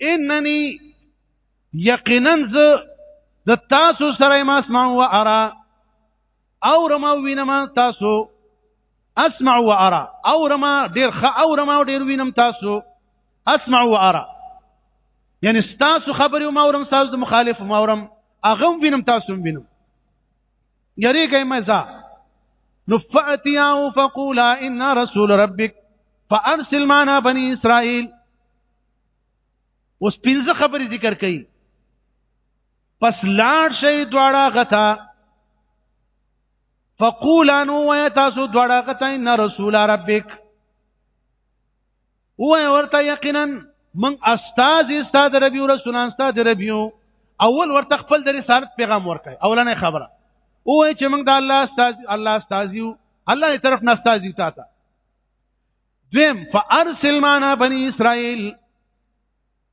انني یقینا ز د تاسو سره ما اسمع و ارا او رما وینم تاسو اسمع و ارا او رما ډیر خ او رما ډیر وینم تاسو اسمع و ارا یعنی تاسو خبرې او مورم تاسو د مخالف مورم اغه وینم تاسو وینم یریږئ مزه نفعتیاو فقولا ان رسول ربک فارسل معنا بني اسرائيل اوس پنځه خبرې ذکر کړي پس لاړ شي دواړه غتا فقولا نو وای تاسو دواړه غتا ان رسول ربک وای ورته یقینا من استاد استاد ربی او رسولان استاد ربی اول ورته خپل د رسالت پیغام ورکړي اولنې خبره وای چې موږ د الله استاد الله استاد یو الله طرف نه استاد یو تاسو دویم فارسل معنا بنی اسرائیل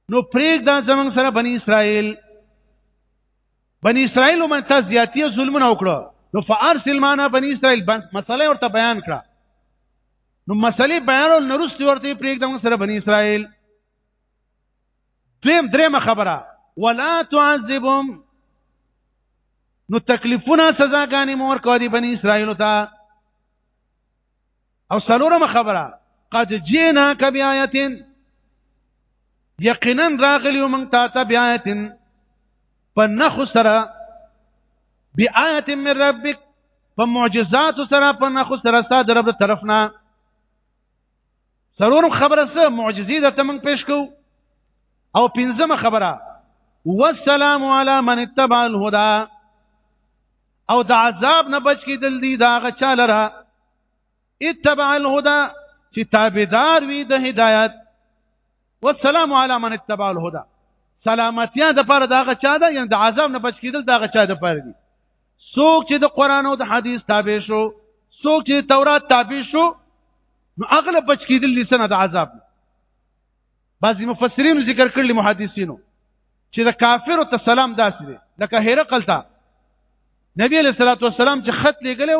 نو پریک دا زمنګ سره بنی اسرائیل بنی اسرائیل ومن تا زیاتیه ظلمونه وکړه نو فارسل معنا بنی اسرائیل مسله ورته بیان کړه نو مسلې بیان او نرست ورته پریک دا سره بنی اسرائیل دویم درېمه خبره ولا تعذبهم نو تکلیفونه سزاګانې مور کوي بنی اسرائیل ته او سلورم خبره قد جینا کبیایتن یقینا راغلی موږ ته ته بیایتن په نخ سره بیایت من ربک په معجزات سره په نخ سره ستاسو رب طرفنا سرور خبره سره معجزې ده ته موږ پیش کو او پنځمه خبره والسلام علی من اتبع الهدى او د عذاب نه بچ کیدل دي دا غچاله اتبع الهدى چې تابعدار وي د هدایت والسلام علی من اتبع الهدى سلامتیا د پر داغه چا ده یعنی د عذاب نه بچ کیدل داغه چا د پر دي څوک چې د قران او د حدیث تابع شو څوک چې تورات تابع شو نو اغلب بچ کیدل لسنه د عذاب بعضی مفسرین ذکر کړل محدثینو چې د کافر ته سلام داسې دی لکه هرقل ته نبی علیہ الصلوۃ والسلام چې خط لګلو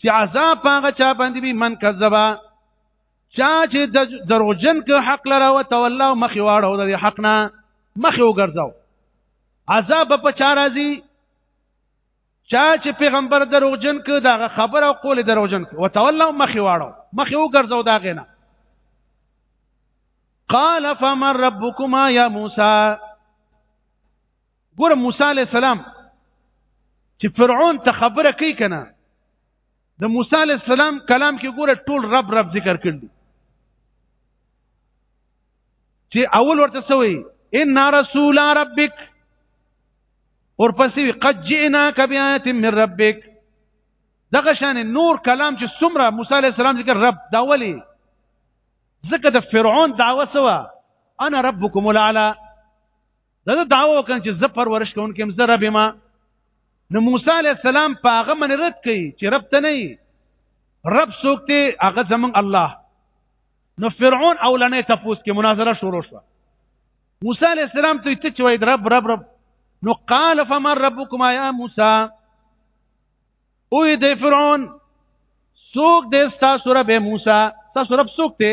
چې عذاب پاغه چا باندې وي من کذبا چا چې دروغجن ک حق لره او تولا او مخ واړو د حق نه مخ وګرځاو عذاب په چا راځي چا چې پیغمبر دروغجن ک دا خبره او قول دروغجن ک او تولا او مخ واړو مخ وګرځاو دا غنه قال فمن ربكما يا موسى ګوره موسی علی السلام چې فرعون ته خبره کوي کنه د موسی علی السلام کلام کې ګوره ټول رب رب ذکر کړل چې اول ورته سوې ان رسول ربک ورپسې قد جئناک بیات من ربک دغه شان نور کلام چې سمره موسی علی السلام ذکر رب دا ولی ځکه د فرعون دعوه سوا انا ربکم الاعلى دا دا دعوه وکړ چې زه پرورش کوونکی هم زه رب ما نو موسی علی السلام په هغه من رد کړي چې رب ته نه رب څوک دی هغه زمون الله نو فرعون اولنې تپوس کې مناظره شروع شو موسی علی السلام ته ته چوي رب رب رب نو قال فمن ربكما يا موسی او دې فرعون څوک دې تاسو رب موسی تاسو رب څوک دی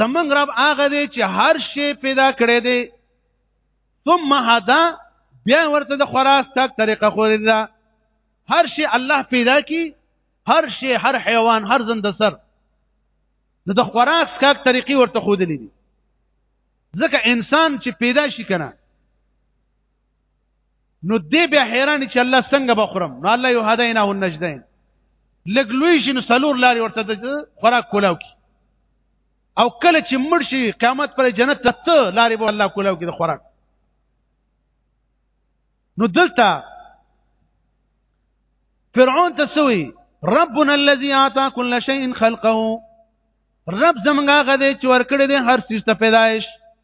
زمنګ رب هغه دی چې هر شی پیدا کړی دی ثم هدا بیا ورته د خراس تک طریقه خو دا هر شی الله پیدا کی هر شی هر حیوان هر زند سر نو د خوراک سکاک طریقې ورته خودلې دي ځکه انسان چې پیدا شي کنه نو دې به حیران چې الله څنګه بخورم نو الله یو هداینه النجدین لګ لوی شي نو سلور لاري ورته د خوراک کولاو کی او کله چې مړ شي قیامت پر جنت ته ته لاري به الله کولاو کی د خوراک نو دلته فرعون ته سوی ربنا الذي اعطى كل شيء خلقه رب زمونږه غدې چې ورکړې دي هر څه ته پیدائش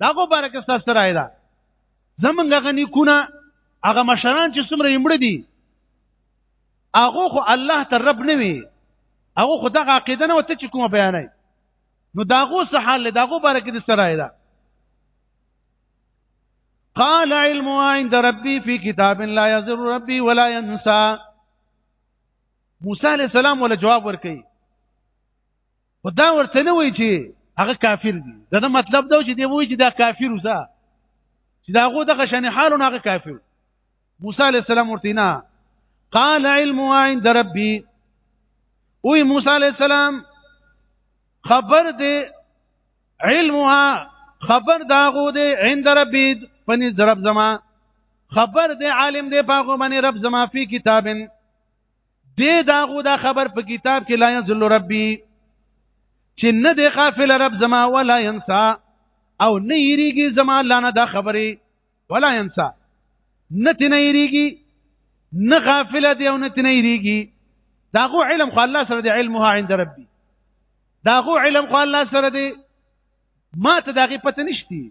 دا کو بارک تاسو سره ایدا زمونږ غنی کونه هغه مشران چې څومره یمړ دي هغه خو الله تر رب نه وي هغه خو دغه عقیده نه وته چې کومه بیانای نو داغو څه حال داغو بارک دې سره ایدا قال علم عند ربي في كتاب لا يضر ربي ولا ينسى موسی عليه السلام ولا جواب ورکړي خو دا ورته نه وایي چې هغه کافر دي دا نه مطلب دا چې دی وایي چې دا کافر وسه چې دا غو دغه شان حال نه هغه کافر موسی علی السلام ورته نه قال علم عند ربي وی موسی علی السلام خبر دی علمها خبر داغو دی عند ربي پني رب زما خبر دی عالم دی پاغو باندې رب زما فی کتابن دې داغو دا خبر په کتاب کې لا ينزل ربي چې نه دی غافل رب زما ولا ينسى او نه یریږي زما الله نه دا خبرې ولا ينسى نه تنه یریږي نه غافل دی او نه تنه یریږي داغو علم خو الله سره دی علمها عند ربي داغو علم خو الله سره دی ما ته داغه پته نشتی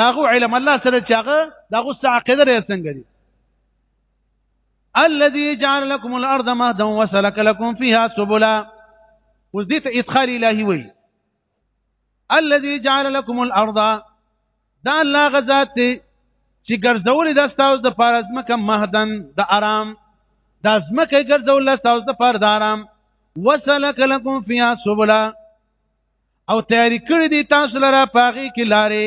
داغو علم الله سره چاغه داغو څه عقیده لري څنګه دي الذي جعل لكم الارض مهدا وسلك لكم فيها سبلا اوس دې ته ادخال الهي وي الذي جعل لكم الارض دا الله غزاد ته چې ګرځولې د تاسو د پاره ځمکه مهدن د آرام د ځمکه ګرځول تاسو د پاره د آرام وسلک لكم فيها سبلا او تیاری کړی دي تاسو لپاره پاغي کې لارې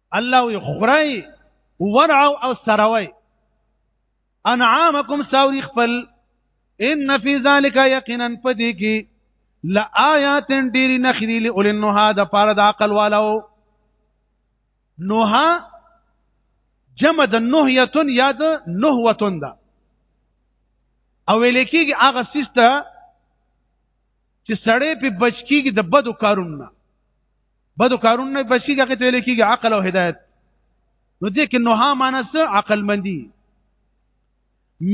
الله وی خورای ورعو او سروي انعامکم ساوری خپل ان فی ذلک یقینا پدې کې لآیات ډېری نخری لول النها د پاره د عقل والو نوها جمع د نهیتون یا د نهوتون ده او ویل کېږي هغه سیسته چې سړی په بچ کېږي د بدو کارونو بدو کارونه نه بچي هغه ته ویل کېږي عقل او هدایت نو دې کې نوها معنی څه عقل مندي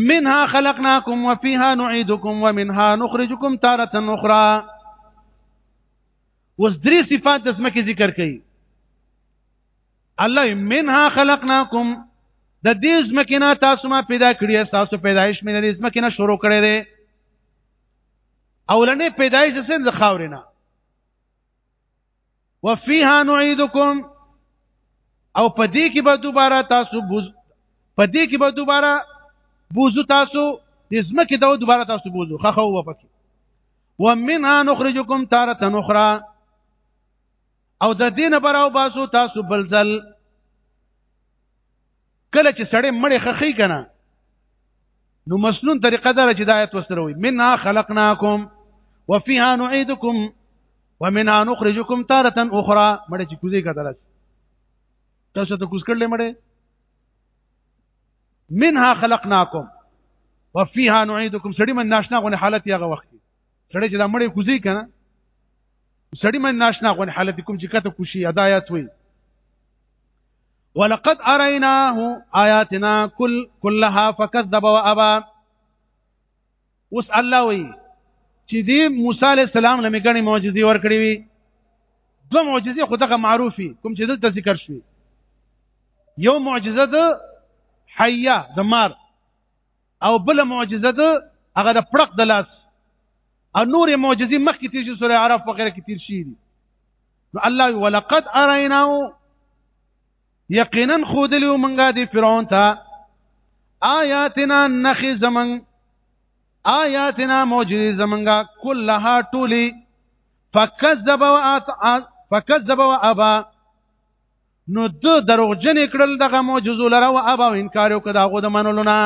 منها خلقناكم وفيها نعيدكم ومنها نخرجكم تارة أخرى اوس درې صفات د سمکه ذکر کړي الله منها خلقناكم د دې سمکه نه تاسو ما پیدا کړی تاسو پیدایش مې د سمکه نه شروع کړی دی اولنې پیدایش د سند خاورینه وفيها نعيدكم او پدې کې به دوباره تاسو بوز پدې کې به دوباره بوزو تاسو د زمکه دا دوباره تاسو بوزو خخو وپکې ومنها نخرجكم تارة اخرى او د دینه براو باسو تاسو بلزل کله چې سړی مړې خخې کنه نو مسنون طریقه دار چې دایت وسره وي منها خلقناکم وفيها نعيدكم ومنها نخرجكم تارة اخرى مړې چې کوزي کتل تاسو ته کوز کړل مړې منها خلقناکم وفيها نعيدكم سړی من ناشنا غو حالت یغه وخت سړی چې دا مړې کوزي کنه سړی من ناشنا غو حالت کوم چې کته کوشي هدايت وي ولقد اريناه آياتنا كل كلها فكذب وابى اوس الله وی چې دی موسی عليه السلام لمه غني معجزې ورکړې وي دوه معجزې خدغه معروفي کوم چې دلته ذکر شوي یو معجزه د حیا د مار او بل معجزه ده هغه د پړق د لاس او نور معجزې مخکې تیر شي سوره عرف په غیر کې تیر شي نو الله ولقد اریناو یقینا خودلیو منګه دی فرعون ته آیاتنا نخي زمن آیاتنا معجزې زمنګه کلها ټولی فکذب وات فکذب وابا نو دو دروغجن کړل دغه معجزو لره او ابا انکار وکړ دغه د منلو نه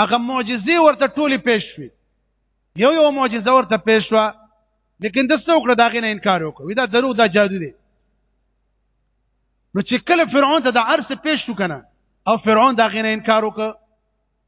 هغه معجزې ورته ټولې پېښ شوې یو یو معجزه ورته پېښ شو لیکن د څو کړه دغه نه انکار وکړ ودا دروغ دا جادو دی نو چې کله فرعون ته د عرش پېښ شو کنه او فرعون دغه نه انکار وکړ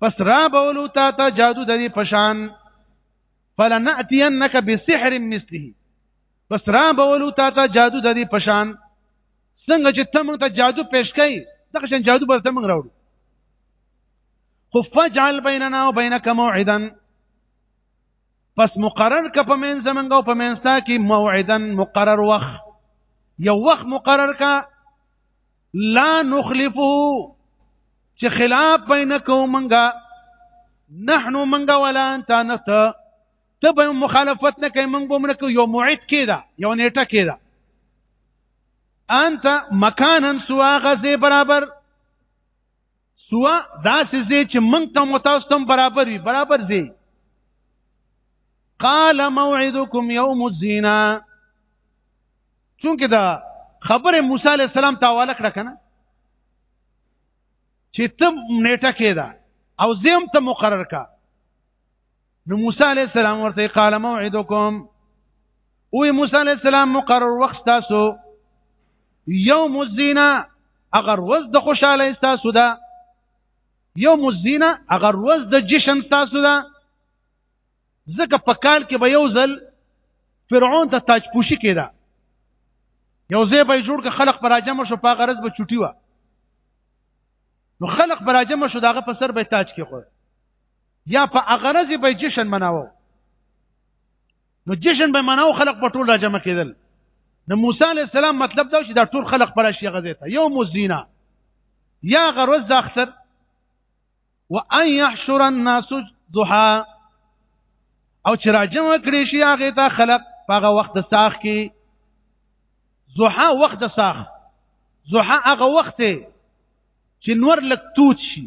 پس را بولو تا تا جادو دری پشان فلنأتینک بسحر مثله پس را بولو تا تا جادو دری پشان څنګه چې ته موږ ته جادو پېښ کړي دغه شان جادو به ته موږ راوړو خو فجعل بیننا و بینک موعدا پس مقرر ک په من زمنګ او په منستا کې موعدا مقرر وخت یو وخت مقرر کا لا نخلفه چې خلاف بین کو منګه نحنو منګه ولا انت انت ته به مخالفت نه کوي منګه بمره کو یو موعد کیدا یو نیټه کیدا انت مکانا سوا غزه برابر سوا داسې زی چې من ته متاستم برابر وي برابر زی قال موعدكم يوم الزينه چونکه دا خبره موسی عليه السلام ته حواله کړه کنه چې ته نیټه کېدا او زم ته مقرر کا نو موسی علی السلام ورته قال موعدکم او موسی علی السلام مقرر وخت تاسو یوم الزینا اگر وز د خوشاله تاسو ده یوم الزینا اگر وز د جشن تاسو ده ځکه په کال کې به یو ځل فرعون ته تاج پوشي کېده یو ځای به جوړ ک خلق پر راجم شو په غرض به چټي و نو خلق پر راجم شو داغه په سر به تاج کې خو یا په اغرض به جشن مناوه نو جشن به مناو خلق په ټول راجمه کېدل نو موسی علی السلام مطلب دا چې دا ټول خلق پر شي غزه ته یوم الزینا یا غرض د اختر وان يحشر الناس ضحى او چې راجم کړي شي هغه ته خلق هغه وخت ساخ کې ضحى وخت ساخ ضحى هغه وخت چې نور لک توت شي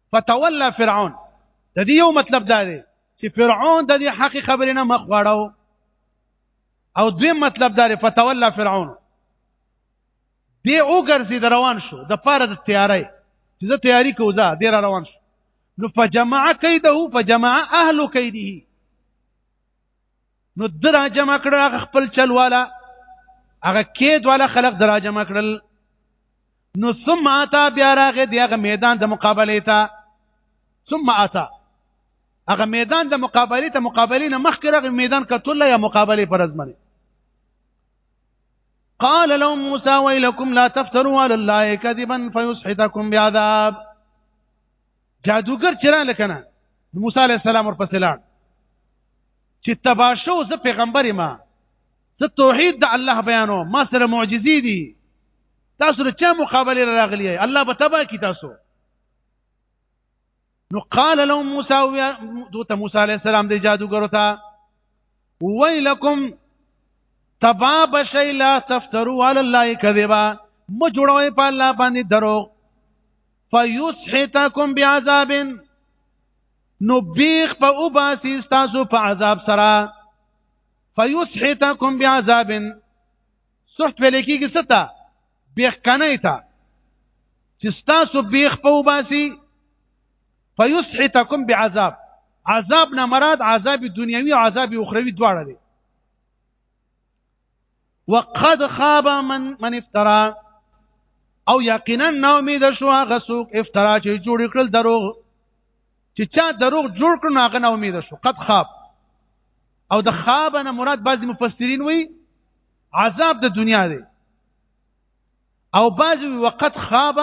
فتولى فرعون د دې یو مطلب دا دی چې فرعون د دې حق خبرې نه مخ واړو او دوی مطلب دا دی فتولى فرعون دی وګرځي د روان شو د پاره د تیارې چې زه تیاری کوم زه ډیر روان شو نو فجمع کیده فجمع اهل کیده نو درا جمع کړل هغه خپل چل والا هغه کېد والا خلق درا جمع کړل نو ثم اتا بیا راغې دی هغه میدان د مقابله ته ثم اتا هغه میدان د مقابله ته مقابله نه مخکې راغې میدان کتل یا مقابله پر ازمنه قال لهم موسى ويلكم لا تفتروا على الله كذبا فيسحتكم بعذاب جادوګر چې رااله کنه موسی عليه السلام ورپسې لاړ چې تباشو زه پیغمبر ما زه توحید د الله بیانو ما سره معجزې دي تاسو د چا مقابله راغلی الله به تبا کی تاسو نو قال لو موسی دوت موسی عليه السلام د جادوګر ته ویلکم تبا بشی لا تفتروا علی الله کذبا مجړوي په الله باندې دروغ فیسحتکم بعذاب نو بیخ په او باسی تاسو په عذاب سره فیسحتکم بعذاب سحت ویل کیږي ستا بیخ کنه تا چې تاسو بیخ په او باسی فیسحتکم بعذاب عذاب نه مراد عذاب دنیوي او عذاب اخروی دواړه دي وقد خاب من من افترا او یقینا نو می د شو هغه څوک افترا چې جوړ کړل دروغ چې چا دروغ جوړ کړ نو هغه نو می د شو قد خاب او د خاب نه مراد بعضی مفسرین وی عذاب د دنیا دی او بعضی وقد خاب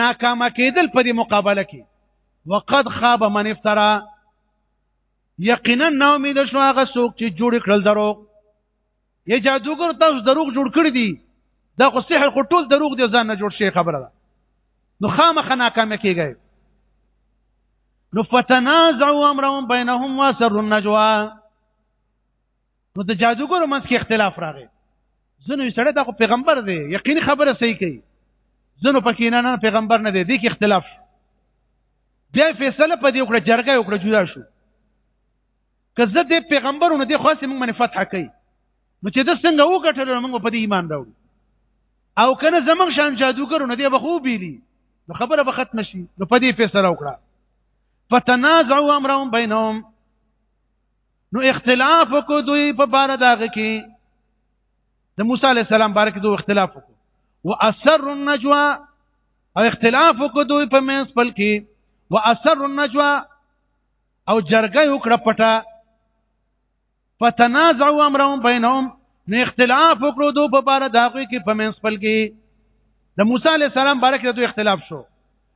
ناکام کېدل په دې مقابله کې وقد خاب من افترا یقینا نا امید شو هغه څوک چې جوړ کړل دروغ یا جادوګر تاسو دروغ جوړ کړی دي دا خو سحر خو ټول دروغ دي ځان نه جوړ شي خبره ده نو خامخ ناکام کیږي نو فتنازعوا امرهم بينهم واسروا النجوى نو د جادوګرو منځ کې اختلاف راغی ځنو سړی دا خو پیغمبر دی یقیني خبره صحیح کوي ځنو پکې نه نه پیغمبر نه دی د کې اختلاف شو بیا فیصله په دې وکړه جرګه وکړه جدا شو که زه د پیغمبرونو د خاصه موږ باندې فتح کوي نو چې د څنګه وکټل موږ په دې ایمان راوړو او کنه زمنګ شان جادوګرونو دی بخو بیلی نو خبره به ختم شي نو په دې فیصله وکړه فتنازعوا امرهم بینهم نو اختلاف وکړو دوی په بار داغه کې د موسی علی السلام بار کې دوی اختلاف وکړو واسر النجوا او اختلاف وکړو دوی په مینس پل کې واسر النجوا او جرګه وکړه پټه فتنازعوا امرهم بینهم نو اختلاف وکړو دوی په بار داغه کې په مینس پل کې د موسی علی السلام بار کې دوی اختلاف شو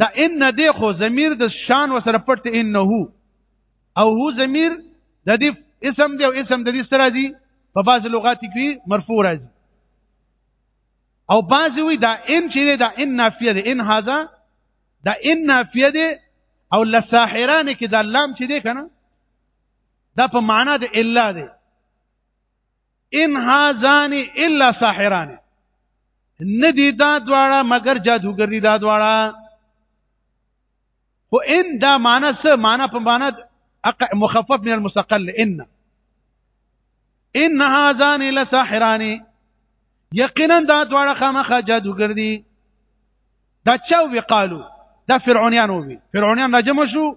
دا ان دې خو ضمیر د شان وسره پټ ته انه او هو ضمیر د دې اسم دی او اسم د دې سره دی په بعض لغات کې مرفوع راځي او بعض وی دا ان چې دا ان نافیه ده ان هاذا دا ان نافیه ده او لساحران کې دا لام چې ده کنه دا په معنا د الا ده ان هاذان الا ساحران ندی دا دواړه مگر جادوګر دي دا دواړه خو ان دا معنا څه معنا په معنا مخفف من المثقل ان ان هاذان الا ساحران یقینا دا دواړه خامخا جادوګر دي دا چا وی قالو دا فرعونیان وی فرعونیان راجم شو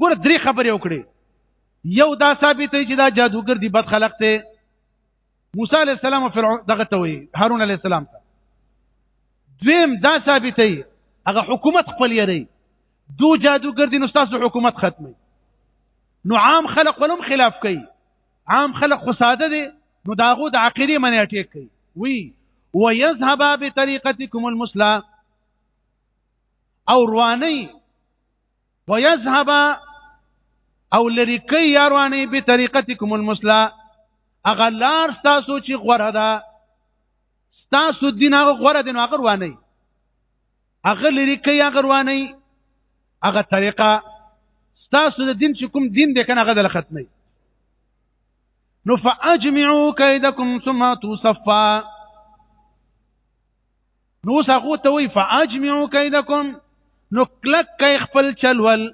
ګور درې خبرې وکړي یو دا ثابت چې دا جادوګر دی بد خلق ته موسی علی السلام او فرعون دغه ته وي هارون علی السلام ته دویم دا ثابت دی هغه حکومت خپل یری دو جادوګر دی نو تاسو حکومت ختمي نو عام خلق ولوم خلاف کوي عام خلق خو ساده دي نو داغو د عقیده منی اټیک کوي وی ويذهب بطريقتكم المسلمه او رواني ويذهب او لری کوي یاروانه به طریقتکم المسلا اغه لار تاسو چې غوړه ده تاسو دین هغه غوړه دین هغه روانه هغه لري کوي هغه روانه هغه طریقه تاسو د دین چې کوم دین دی کنه هغه د ختمي نو فاجمعوا كيدكم ثم تصفا نو ساغو ته وی فاجمعوا کیدکم نو کلک کای خپل چلول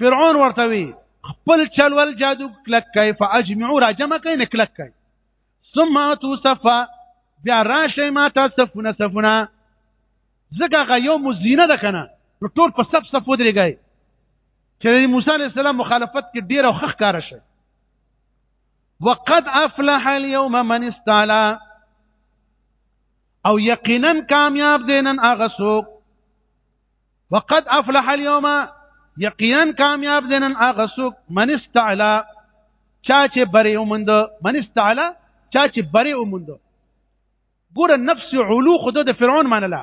فرعون ورته وی خپل چلول جادو کلک کای فاجمعوا راجمع کای نه کلک کای ثم اتو صفا بیا راشه ما تا صفونه صفونه زګه غ یو مزینه ده کنه نو ټول په صف صف ودرېږي چې موسی علی السلام مخالفت کې ډیر او خخ کار شي وقد افلح اليوم من استعلا او یقینا کامیاب دینن هغه څوک وقد افلح اليوم یقینا کامیاب دینن هغه څوک من استعلا چا چې بری ومند من استعلا چا چې بری ومند ګوره نفس علو خود د فرعون منله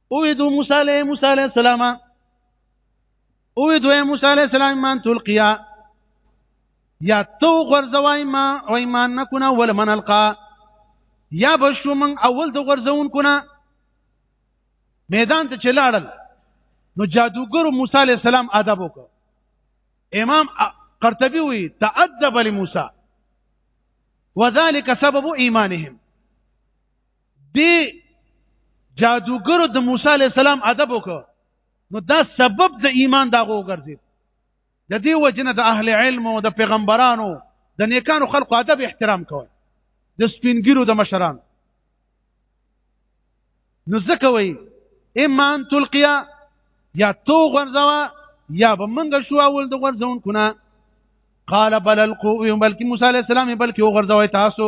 او دو موسی علیه موسی علیه السلام او دو موسی علیه السلام مان تلقیا یا تو غرزوای ما او ایمان نکونه ول من القا یا بشو من اول د غرزون کونه میدان ته چلاړل نو جادوګر موسی علیه السلام ادب وکړ امام قرطبي وی تأدب لموسی وذلك سبب ایمانهم دی جادوګرو د موسی علی السلام ادب وکړ نو دا سبب د ایمان دا وګرځید د دې وجنه د اهل علم او د پیغمبرانو د نیکانو خلقو ادب احترام کوي د سپینګیرو د مشران نو ځکه وایي اما ان تلقیا یا تو غرزوا یا به منګل شو اول د غرزون کنه قال بل القوا بلکې موسی عليه السلام بلکې وغرزوي تاسو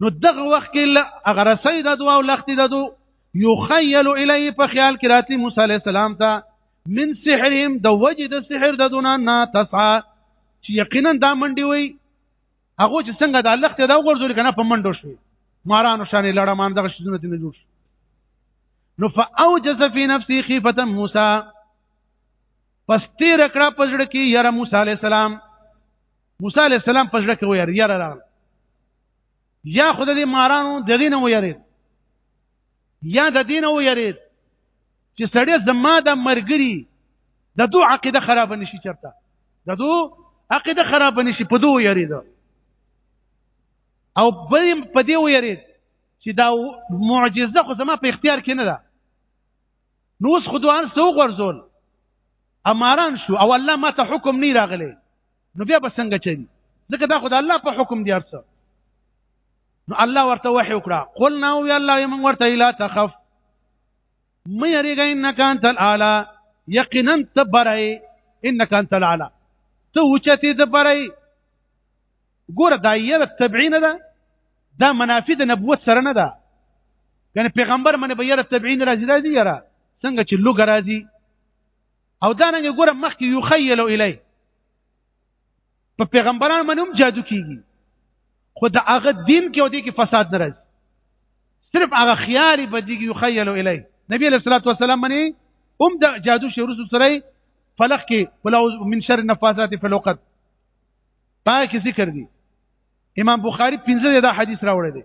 نو دغه وخت کې هغه رسۍ د دوه او لختې د دوه یخیل الیه په خیال کې راتلی موسی علیه السلام ته من سحرهم د وجه د سحر د دونه نه تسعه چې یقینا دا منډي وي هغه چې څنګه د لختې دا وګرځول کنه په منډو شوي مارانو شانې لړه مان دغه شونه دې جوړ شو نو فاوجز فی نفسی خیفه موسی پس تیر کړه پزړه کې یاره موسی علی السلام موسی علی السلام په ځړه کې ویری یاره راغله یا خود دې مارانو دغې نه ویری یا د دین او یری چې سړی زما د مرګري د دوه عقیده خراب نشي چرته د دوه عقیده خراب نشي په دوه یری ده او بل په دې ویری چې دا معجزه خو زما په اختیار کې نه ده نو اوس خدوان سو غرزول اماران شو او الله ما ته حکم نه راغلی نو بیا به څنګه چلی ځکه دا خدای الله په حکم دی ارڅ نو الله ورته وحی وکړه قل نو یا الله یمن ورته الا تخف مې یریګا انک انت الاعلى یقینا تبرای انک انت الاعلى ته وچتی تبرای ګوره دا یره تبعین ده دا منافی د نبوت سره نه ده یعنی پیغمبر منه به یره تبعین راځي راځي یره څنګه چې لوګ راځي او دا نه ګوره مخکې یو خیل الی په پیغمبرانو باندې هم جادو کیږي خو د هغه دین کې او دې کې فساد نه راځي صرف هغه خیال بدیږي یو خیل الی نبی علیہ الصلوۃ والسلام باندې هم د جادو شی رسول سره فلق کې ولا من شر النفاثات في الوقت پای کې ذکر دی امام بخاری 15 دا حدیث راوړی دی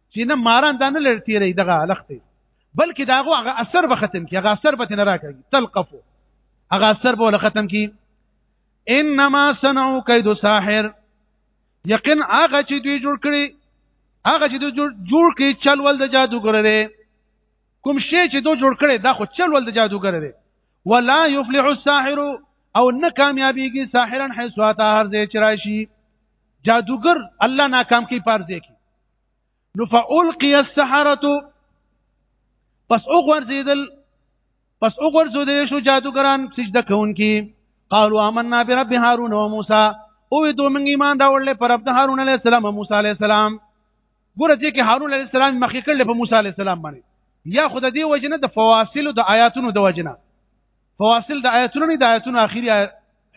چې نه ماران دا نه لړ تیرې دغه لختې بلکې داغه هغه اثر به ختم کی هغه اثر به نه راکړي تلقفو هغه اثر به ختم کی انما صنعوا كيد ساحر یقین هغه چې دوی جوړ کړي هغه چې دوی جوړ کړي چل ول د جادوګر دی کوم شی چې دوی جوړ کړي دا خو چل ول د جادوګر دی ولا يفلح الساحر او نه کامیابیږي ساحرن حیث واته هر ځای چې راشي جادوګر الله ناکام کوي پارځي کی نو فالقي السحرة پس او غورځیدل پس او غورځیدل شو جادوګران سجده کوونکي قالوا آمنا برب هارون و موسی او دو موږ ایمان راوړل پر رب هارون علی السلام او موسی علی السلام ګوره چې کې هارون علی السلام مخې کړل په موسی علی السلام باندې یا خود دې وجنه د فواصل د آیاتونو د وجنه فواصل د آیاتونو نه د آیاتونو اخیری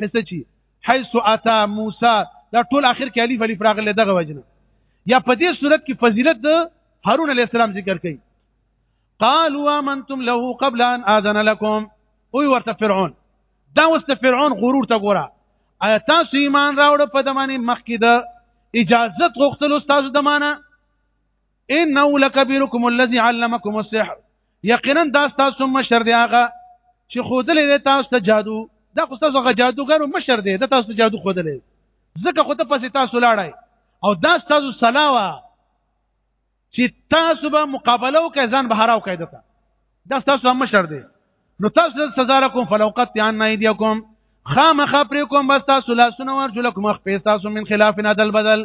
حصه چی حيث اتى موسی دا ټول اخر کې الف الف راغله دغه وجنه یا په دې صورت کې فضیلت د هارون علی السلام ذکر کړي قالوا آمنتم له قبل ان اذن لكم او ورته فرعون دا وست فرعون غرور ته ګوره آیا تاسو ایمان راوړ په دمانه مخکې د اجازه غوښتل استاد دمانه انه لکبیرکم الذی علمکم السحر یقینا دا تاسو مشر دی هغه چې خودلې دی تاسو ته جادو دا خو تاسو هغه جادوګر مشر دی دا تاسو جادو خودلې ځکه خو ته پسې تاسو لاړای او دا تاسو سلاوا چې تاسو به مقابله وکړئ ځان به هراو کړئ دته دا تاسو مشر دی نو تاسو سزا لكم فلوقت عن ايديكم خامخ پر کوم بس تاسو لاسونه ورجلکم مخ په تاسو من خلاف نه دل بدل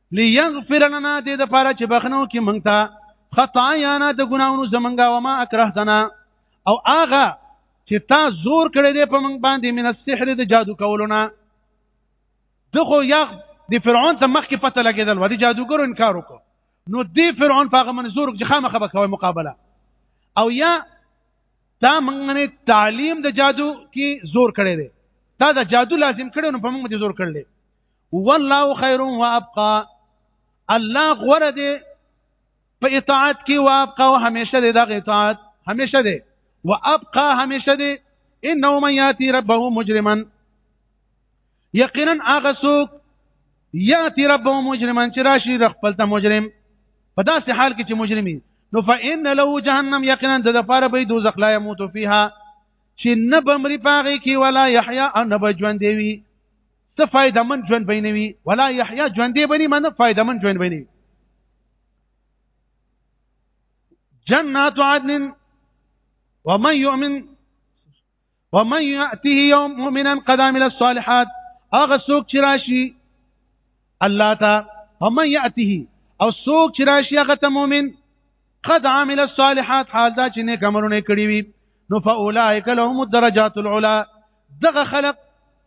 ليغفر لنا دې د پاره چې بخنو کې مونږ ته خطايانا د ګناونو زمونږه و ما اکرهتنا او آغا چې تا زور کړی دی په مونږ باندې من السحر د جادو کولونه دغه یا د فرعون ته مخکې پته لګېدل و د جادوګرو انکار وکړ نو دی فرعون په هغه منظور چې خامخه به کوي مقابله او یا تا مونږ نه تعلیم د جادو کې زور کړی دی تا د جادو لازم کړی نو په مونږ باندې زور کړل والله خیر و ابقا الله غوره دی په اطاعت کې و ابقا او همیشه دی دغه اطاعت همیشه دی و ابقا همیشه دی انه من یاتی ربه مجرما یقینا هغه څوک یاتی ربه مجرما چې راشي د خپل ته مجرم په داسې حال کې چې مجرمي نو فإن له جهنم یقینا د لپاره به دوزخ لا يموت فيها چې نه بمري پاغي کې ولا يحيى ان بجوان دیوي ته فائدہ من ژوند بینوي ولا یحیا ژوند دی بنی من فائدہ من ژوند بینوي جنات عدن ومن يؤمن ومن يأتيه يوم مؤمنا قد عمل الصالحات هغه څوک چې راشي الله ته ومن يأتيه او څوک چې راشي هغه ته مؤمن قد عمل الصالحات حال دا چې نیک عملونه کړی وي نو فاولائک لهم الدرجات العلى دغه خلق